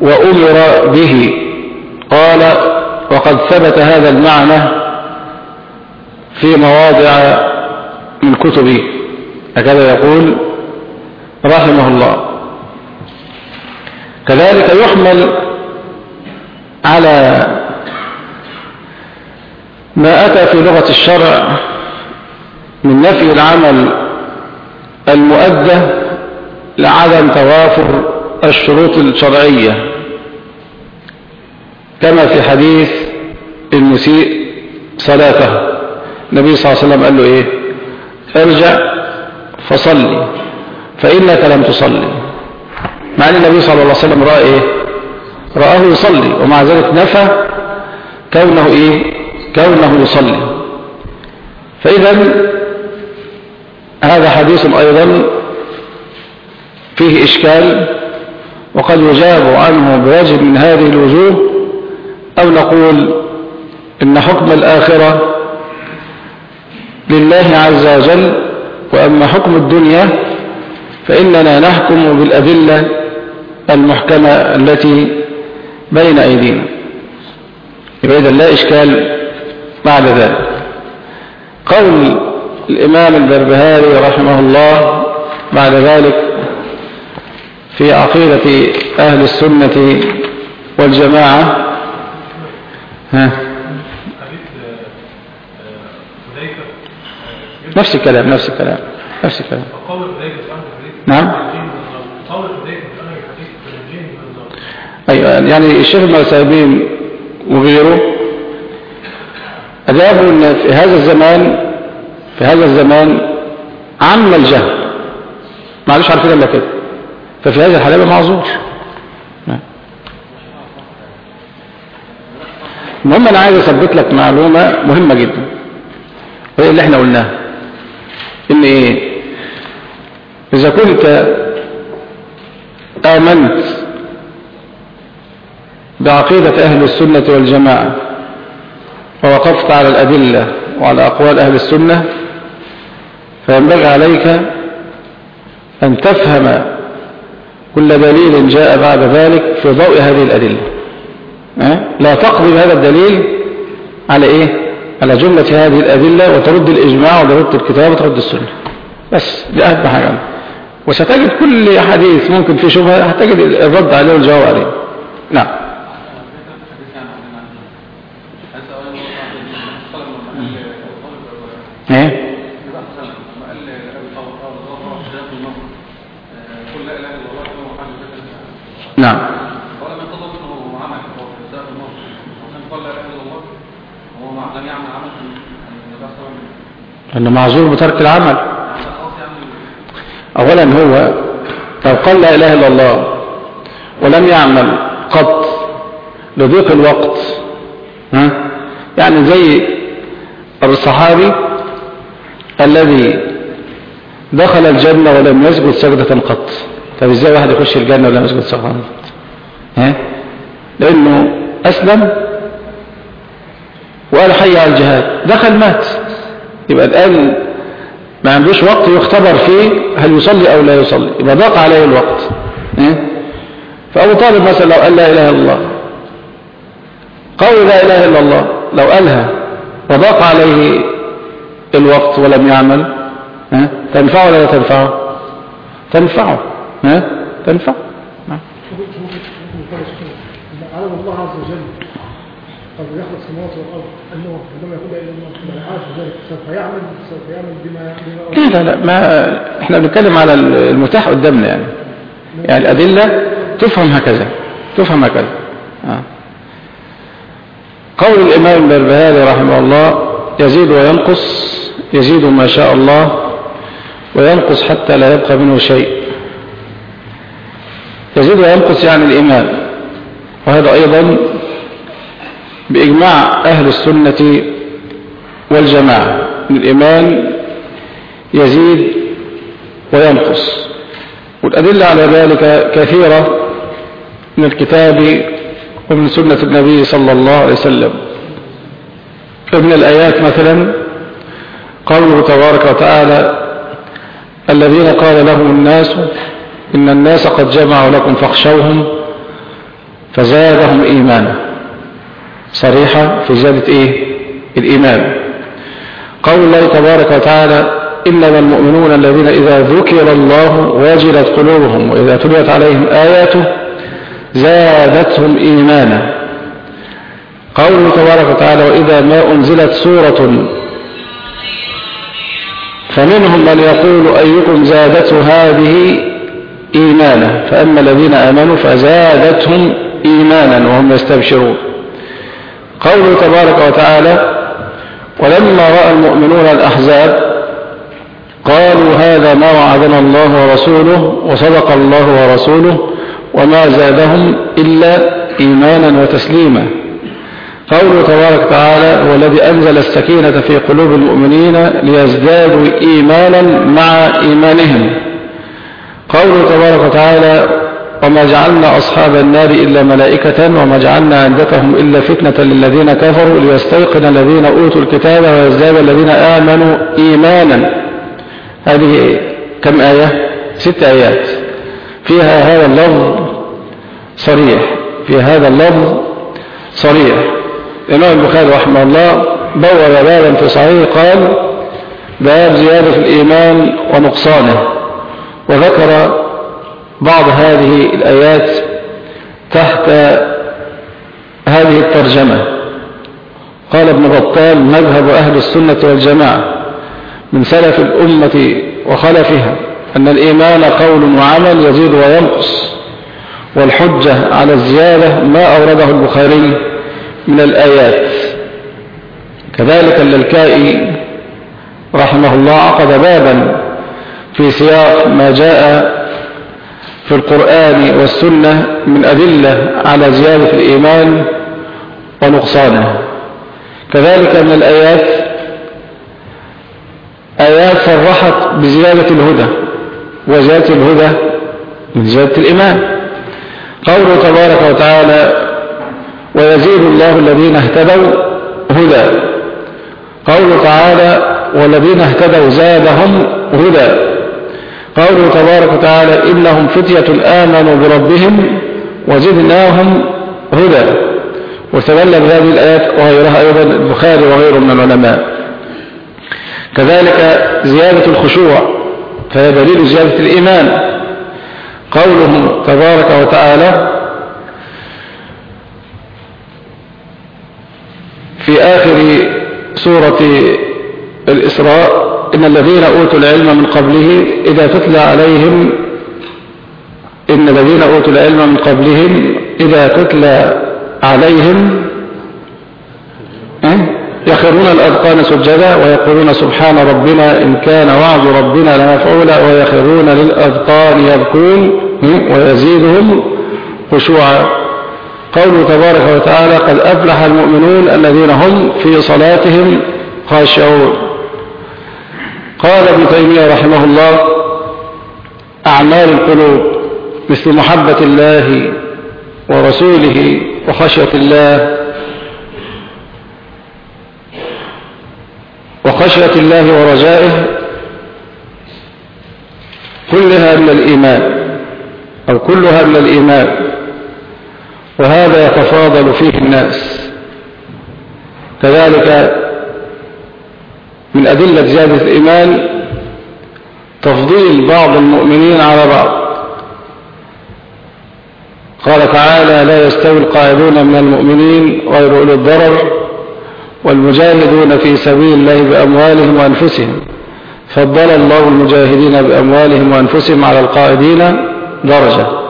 وأمر به. قال وقد ثبت هذا المعنى في مواضع من كتبه. هكذا يقول رحمه الله. كذلك يحمل على ما أتى في لغة الشرع من نفي العمل المؤدى لعدم توافر الشروط الشرعية كما في حديث المسيء صلاته. النبي صلى الله عليه وسلم قال له إيه؟ ارجع فصلي فإنك لم تصلي. مع أن النبي صلى الله عليه وسلم رأى إيه؟ رآه يصلي ومع ذلك نفى كونه إيه؟ كونه يصلي. فإذا هذا حديث أيضا فيه إشكال وقد يجاب عنه بوجه من هذه الوجوه أو نقول إن حكم الآخرة لله عز وجل وأما حكم الدنيا فإننا نحكم بالأدلة المحكمة التي بين أيدينا. يبقى إذا لا إشكال بعد ذلك. قول الإمام البربهاري رحمه الله بعد ذلك في عقيدة أهل السنة والجماعة ها نفس الكلام نفس الكلام نفس الكلام. نعم. قول حذيفة في أهل الحديث تنجيه من النار أيوة يعني الشيخ ابن عثيمين وغيره أجابوا أن في هذا الزمان في هذا الزمان عم الجهل. معلش عارفين إلا كده ففي هذه الحالة يبقى معذور. المهم أنا عايز أثبت لك معلومة مهمة جدا. وهي اللي إحنا قلناها. إن إيه؟ إذا كنت آمنت بعقيدة أهل السنة والجماعة. ووقفت على الأدلة وعلى أقوال أهل السنة فينبغي عليك أن تفهم كل دليل جاء بعد ذلك في ضوء هذه الأدلة؟ لا تقضي بهذا الدليل على إيه؟ على جملة هذه الأدلة وترد الإجماع وترد الكتاب وترد السنة. بس دي أهم حاجة. وستجد كل حديث ممكن فيه شبهة هتجد الرد عليه والجواب عليه. نعم. إيه؟ نعم. انه معذور بترك العمل. اولا هو لو قال لا إله إلا الله ولم يعمل قط لضيق الوقت ها؟ يعني زي الصحابي الذي دخل الجنة ولم يسجد سجدة قط. طب إزاي واحد يخش الجنة ولم يسجد سجدة قط؟ ها؟ لأنه أسلم وقال حي على الجهاد. دخل مات. يبقى الآن ما عندوش وقت يختبر فيه هل يصلي أو لا يصلي. يبقى ضاق عليه الوقت. ها؟ فأبو طالب مثلا لو قال لا إله إلا الله. قول لا إله إلا الله. لو قالها وضاق عليه الوقت ولم يعمل ها؟ تنفعه ولا لا تنفعه تنفعه ها؟ تنفعه نعم. علم الله عز وجل قبل يخلق السماوات والأرض أنه عندما يقول الا الله من ذلك سوف يعمل سوف يعمل بما لا لا لا ما إحنا بنتكلم على المتاح قدامنا يعني. يعني الأدلة تفهم هكذا تفهم هكذا. آه. قول الإمام البربهاري رحمه الله يزيد وينقص يزيد ما شاء الله وينقص حتى لا يبقى منه شيء. يزيد وينقص يعني الإيمان. وهذا أيضا بإجماع أهل السنة والجماعة. الإيمان يزيد وينقص. والأدلة على ذلك كثيرة من الكتاب ومن سنة النبي صلى الله عليه وسلم. فمن الآيات مثلا قوله تبارك وتعالى الذين قال لهم الناس إن الناس قد جمعوا لكم فاخشوهم فزادهم إيمانا. صريحة في زيادة إيه؟ الإيمان. قول الله تبارك وتعالى إنما المؤمنون الذين إذا ذكر الله وجلت قلوبهم وإذا تليت عليهم آياته زادتهم إيمانا. قوله تبارك وتعالى وإذا ما أنزلت سورة فمنهم من يقول أيكم زادته هذه إيمانا فأما الذين آمنوا فزادتهم إيمانا وهم يستبشرون. قوله تبارك وتعالى ولما رأى المؤمنون الأحزاب قالوا هذا ما وعدنا الله ورسوله وصدق الله ورسوله وما زادهم إلا إيمانا وتسليما. قوله تبارك وتعالى هو الذي أنزل السكينة في قلوب المؤمنين ليزدادوا إيمانا مع إيمانهم. قوله تبارك وتعالى وما جعلنا أصحاب النار إلا ملائكة وما جعلنا عندتهم إلا فتنة للذين كفروا ليستيقن الذين أوتوا الكتاب ويزداد الذين آمنوا إيمانا. هذه كم آية؟ ست آيات. فيها هذا اللفظ صريح. في هذا اللفظ صريح. الإمام البخاري رحمه الله بوّل بابا في صحيح قال باب زيادة الإيمان ونقصانه وذكر بعض هذه الآيات تحت هذه الترجمة. قال ابن بطال مذهب أهل السنة والجماعة من سلف الأمة وخلفها أن الإيمان قول وعمل يزيد وينقص والحجة على الزيادة ما أورده البخاري. من الآيات. كذلك اللالكائي رحمه الله عقد بابا في سياق ما جاء في القرآن والسنة من أدلة على زيادة الإيمان ونقصانه. كذلك من الآيات آيات صرحت بزيادة الهدى وزيادة الهدى من زيادة الإيمان. قوله تبارك وتعالى ويزيد الله الذين اهتدوا هدى. قوله تعالى والذين اهتدوا زادهم هدى. قوله تبارك وتعالى إنهم فتية آمنوا بربهم وزدناهم هدى. واستدل بهذه الآيات وغيرها أيضا البخاري وغيره من العلماء. كذلك زيادة الخشوع فهي دليل زيادة الإيمان. قوله تبارك وتعالى في آخر سورة الإسراء إن الذين أوتوا العلم من قبله إذا تتلى عليهم إن الذين أوتوا العلم من قبلهم إذا تتلى عليهم يخرون الأذقان سجدا ويقولون سبحان ربنا إن كان وعد ربنا لمفعولا ويخرون للأذقان يبكون ويزيدهم خشوعا. قوله تبارك وتعالى قد أفلح المؤمنون الذين هم في صلاتهم خاشعون. قال ابن تيمية رحمه الله أعمال القلوب مثل محبة الله ورسوله وخشية الله وخشية الله ورجائه كلها من الإيمان أو كلها من الإيمان. وهذا يتفاضل فيه الناس. كذلك من أدلة زيادة الإيمان تفضيل بعض المؤمنين على بعض. قال تعالى لا يستوي القاعدون من المؤمنين غير أولي الضرر والمجاهدون في سبيل الله بأموالهم وأنفسهم. فضل الله المجاهدين بأموالهم وأنفسهم على القائدين درجة.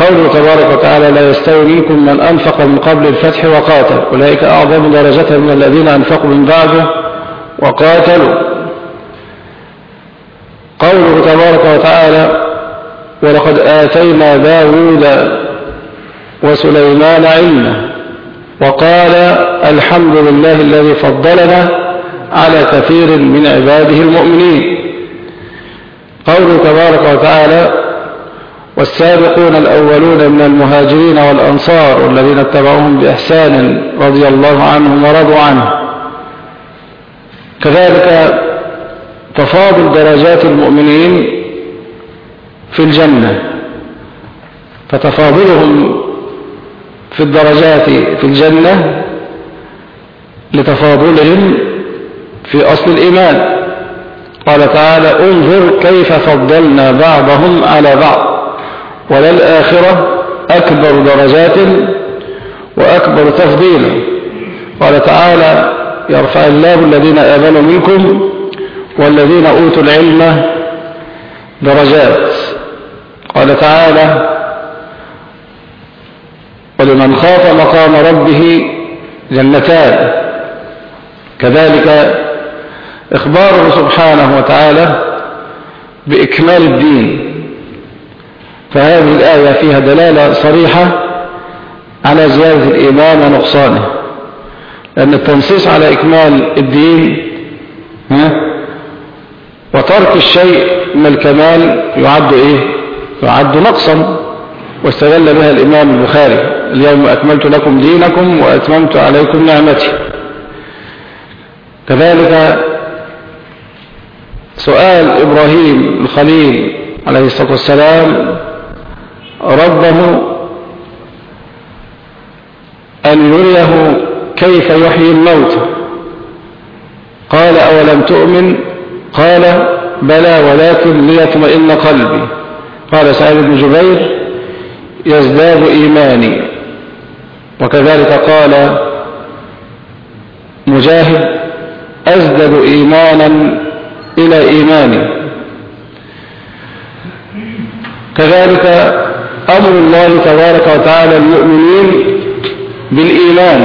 قوله تبارك وتعالى لا يستوي منكم من أنفق من قبل الفتح وقاتل. أولئك أعظم درجة من الذين أنفقوا من بعده وقاتلوا. قوله تبارك وتعالى ولقد آتينا داود وسليمان علما وقال الحمد لله الذي فضلنا على كثير من عباده المؤمنين. قوله تبارك وتعالى والسابقون الأولون من المهاجرين والأنصار والذين اتبعوهم بإحسان رضي الله عنهم ورضوا عنه. كذلك تفاضل درجات المؤمنين في الجنة. فتفاضلهم في الدرجات في الجنة لتفاضلهم في أصل الإيمان. قال تعالى انظر كيف فضلنا بعضهم على بعض. وللآخرة أكبر درجات وأكبر تفضيلا قال تعالى يرفع الله الذين آمنوا منكم والذين أوتوا العلم درجات. قال تعالى ولمن خاف مقام ربه جنتان. كذلك إخباره سبحانه وتعالى بإكمال الدين. فهذه الآية فيها دلالة صريحة على زيادة الإيمان ونقصانه. لأن التنصيص على إكمال الدين وترك الشيء من الكمال يعد إيه؟ يعد نقصا. واستدل بها الإمام البخاري. اليوم أكملت لكم دينكم وأتممت عليكم نعمتي. كذلك سؤال إبراهيم الخليل عليه الصلاة والسلام ربه أن يريه كيف يحيي الموت. قال أولم تؤمن؟ قال بلى ولكن ليطمئن قلبي. قال سعيد بن جبير يزداد إيماني. وكذلك قال مجاهد أزدد إيمانا إلى إيماني. كذلك أمر الله تبارك وتعالى المؤمنين بالإيمان.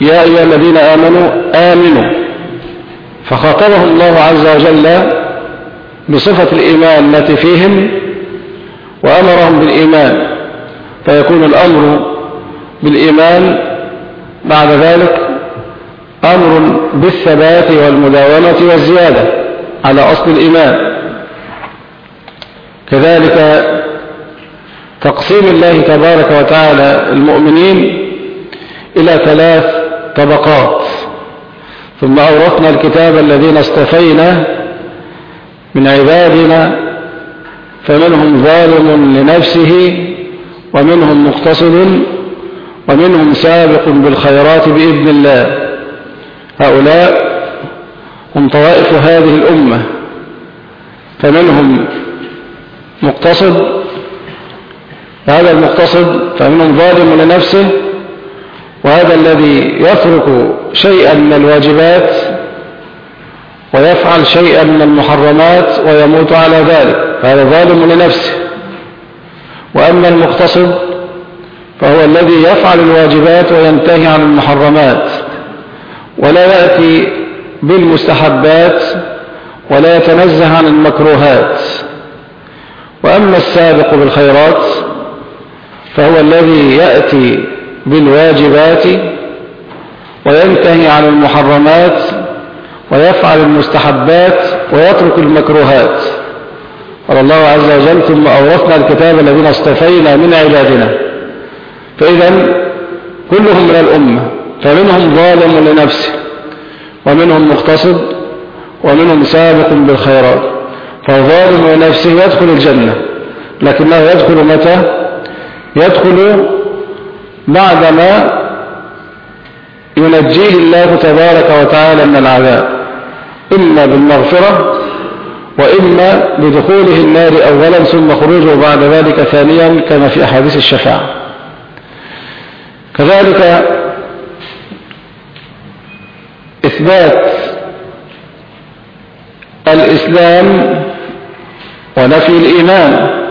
يا أيها الذين آمنوا آمنوا. فخاطبهم الله عز وجل بصفة الإيمان التي فيهم وأمرهم بالإيمان. فيكون الأمر بالإيمان بعد ذلك أمر بالثبات والمداومة والزيادة على أصل الإيمان. كذلك تقسيم الله تبارك وتعالى المؤمنين إلى ثلاث طبقات. ثم أورثنا الكتاب الذين استفينا من عبادنا فمنهم ظالم لنفسه ومنهم مقتصد ومنهم سابق بالخيرات بإذن الله. هؤلاء هم طوائف هذه الأمة فمنهم مقتصد هذا المقتصد فمنهم ظالم لنفسه وهذا الذي يترك شيئا من الواجبات ويفعل شيئا من المحرمات ويموت على ذلك فهذا ظالم لنفسه. وأما المقتصد فهو الذي يفعل الواجبات وينتهي عن المحرمات ولا يأتي بالمستحبات ولا يتنزه عن المكروهات. وأما السابق بالخيرات فهو الذي يأتي بالواجبات وينتهي عن المحرمات ويفعل المستحبات ويترك المكروهات. قال الله عز وجل ثم أورثنا الكتاب الذين اصطفينا من عبادنا. فإذا كلهم من الأمة فمنهم ظالم لنفسه ومنهم مقتصد ومنهم سابق بالخيرات. فظالم لنفسه يدخل الجنة لكنه يدخل متى؟ يدخل بعدما ينجيه الله تبارك وتعالى من العذاب. إما بالمغفرة وإما بدخوله النار أولا ثم خروجه بعد ذلك ثانيا كما في أحاديث الشفاعة. كذلك إثبات الإسلام ونفي الإيمان.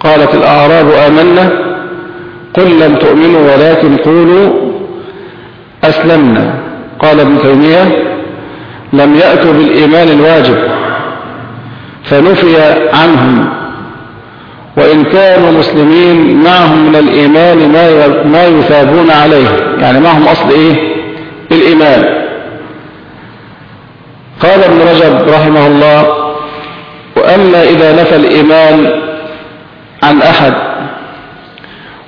قالت الأعراب آمنا قل لم تؤمنوا ولكن قولوا أسلمنا. قال ابن تيمية لم يأتوا بالإيمان الواجب فنفي عنهم وإن كانوا مسلمين معهم من الإيمان ما ما يثابون عليه. يعني معهم أصل إيه؟ الإيمان. قال ابن رجب رحمه الله وأما إذا نفى الإيمان عن أحد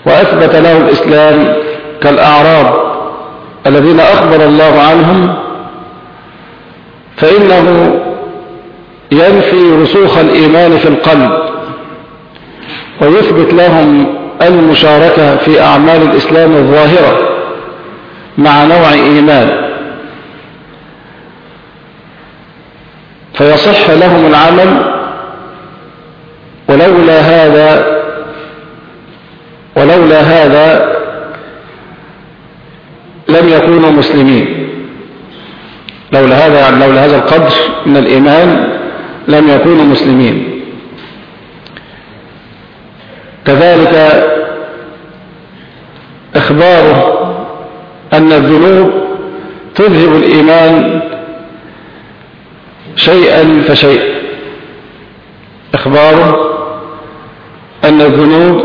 وأثبت له الإسلام كالأعراب الذين أخبر الله عنهم فإنه ينفي رسوخ الإيمان في القلب ويثبت لهم المشاركة في أعمال الإسلام الظاهرة مع نوع إيمان. فيصح لهم العمل ولولا هذا ولولا هذا لم يكونوا مسلمين. لولا هذا لولا هذا القدر من الإيمان لم يكونوا مسلمين. كذلك إخباره أن الذنوب تذهب الإيمان شيئا فشيئا. إخباره أن الذنوب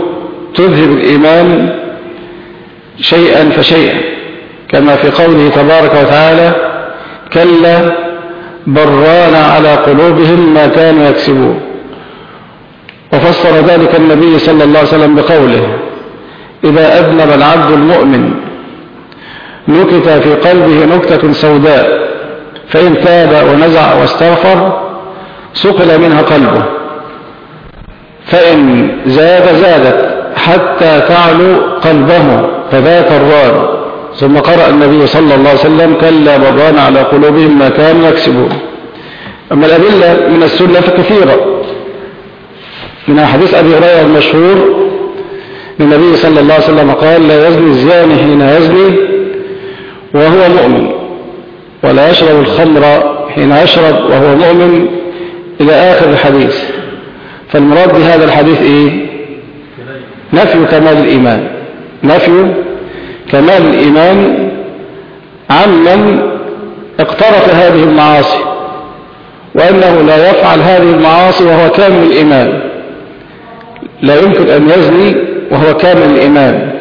تذهب الإيمان شيئا فشيئا كما في قوله تبارك وتعالى كلا بران على قلوبهم ما كانوا يكسبون. وفسر ذلك النبي صلى الله عليه وسلم بقوله إذا أذنب العبد المؤمن نكت في قلبه نكتة سوداء فإن تاب ونزع واستغفر سقل منها قلبه. فإن زاد زادت حتى تعلو قلبه فذاك الران ثم قرأ النبي صلى الله عليه وسلم كلا بران على قلوبهم ما كانوا يكسبون. أما الأدلة من السنة فكثيرة. من حديث أبي هريرة المشهور النبي صلى الله عليه وسلم قال لا يزني الزاني حين يزني وهو مؤمن ولا يشرب الخمر حين يشرب وهو مؤمن إلى آخر الحديث. فالمراد بهذا الحديث إيه؟ نفي كمال الإيمان. نفي كمال الإيمان عمن اقترف هذه المعاصي وأنه لا يفعل هذه المعاصي وهو كامل الإيمان. لا يمكن أن يزني وهو كامل الإيمان.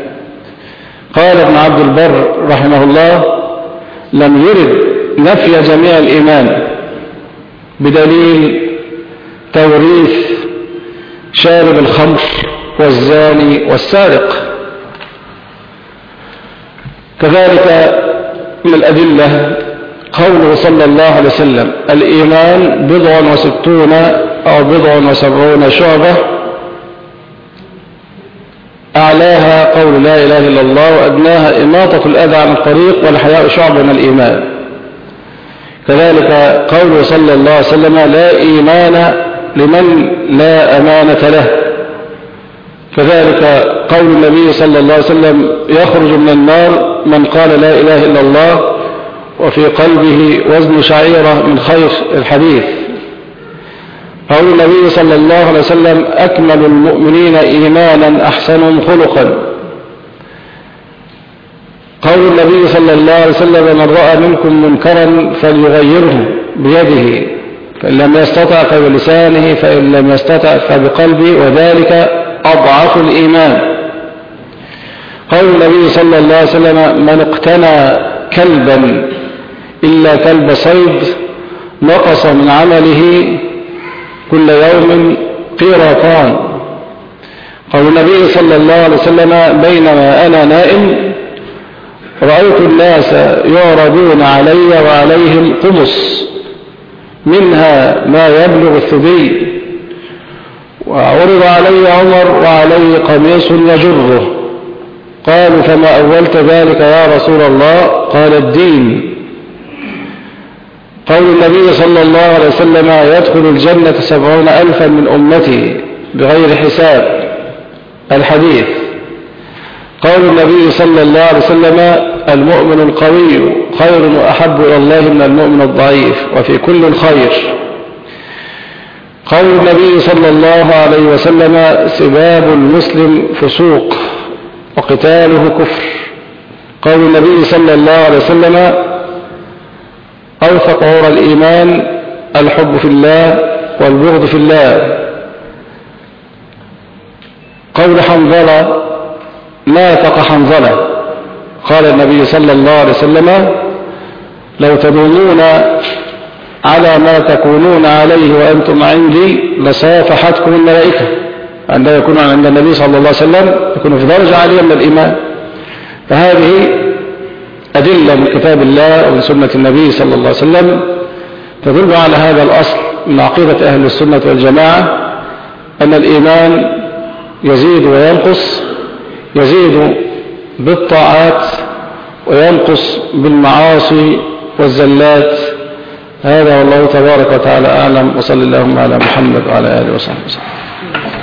قال ابن عبد البر رحمه الله لم يرد نفي جميع الإيمان بدليل توريث شارب الخمر والزاني والسارق. كذلك من الأدلة قوله صلى الله عليه وسلم الإيمان بضع وستون أو بضع وسبعون شعبة. أعلاها قول لا إله إلا الله وأدناها إماطة الأذى عن الطريق والحياء شعب من الإيمان. كذلك قوله صلى الله عليه وسلم لا إيمان لمن لا أمانة له. كذلك قول النبي صلى الله عليه وسلم يخرج من النار من قال لا إله إلا الله وفي قلبه وزن شعيرة من خير الحديث. قول النبي صلى الله عليه وسلم أكمل المؤمنين إيمانا أحسنهم خلقا. قول النبي صلى الله عليه وسلم من رأى منكم منكرا فليغيره بيده. فإن لم يستطع فبلسانه فإن لم يستطع فبقلبه وذلك أضعف الإيمان. قول النبي صلى الله عليه وسلم من اقتنى كلبا إلا كلب صيد نقص من عمله كل يوم قيراطان. قول النبي صلى الله عليه وسلم بينما أنا نائم رأيت الناس يعرضون علي وعليهم قمص. منها ما يبلغ الثدي. وعرض علي عمر وعليه قميص يجره. قالوا فما أولت ذلك يا رسول الله؟ قال الدين. قول النبي صلى الله عليه وسلم يدخل الجنة سبعون ألفا من أمتي بغير حساب. الحديث. قول النبي صلى الله عليه وسلم المؤمن القوي خير وأحب إلى الله من المؤمن الضعيف وفي كل خير. قول النبي صلى الله عليه وسلم سباب المسلم فسوق وقتاله كفر. قول النبي صلى الله عليه وسلم أوثق عور الإيمان الحب في الله والبغض في الله. قول حنظلة نافق حنظلة. قال النبي صلى الله عليه وسلم لو تدومون على ما تكونون عليه وأنتم عندي لصافحتكم الملائكة. عندما يكون عند النبي صلى الله عليه وسلم يكون في درجة عالية من الإيمان. فهذه أدلة من كتاب الله ومن سنة النبي صلى الله عليه وسلم تدل على هذا الأصل من عقيدة أهل السنة والجماعة أن الإيمان يزيد وينقص يزيد بالطاعات وينقص بالمعاصي والزلات. هذا والله تبارك وتعالى أعلم وصلى اللهم على محمد وعلى آله وصحبه وسلم.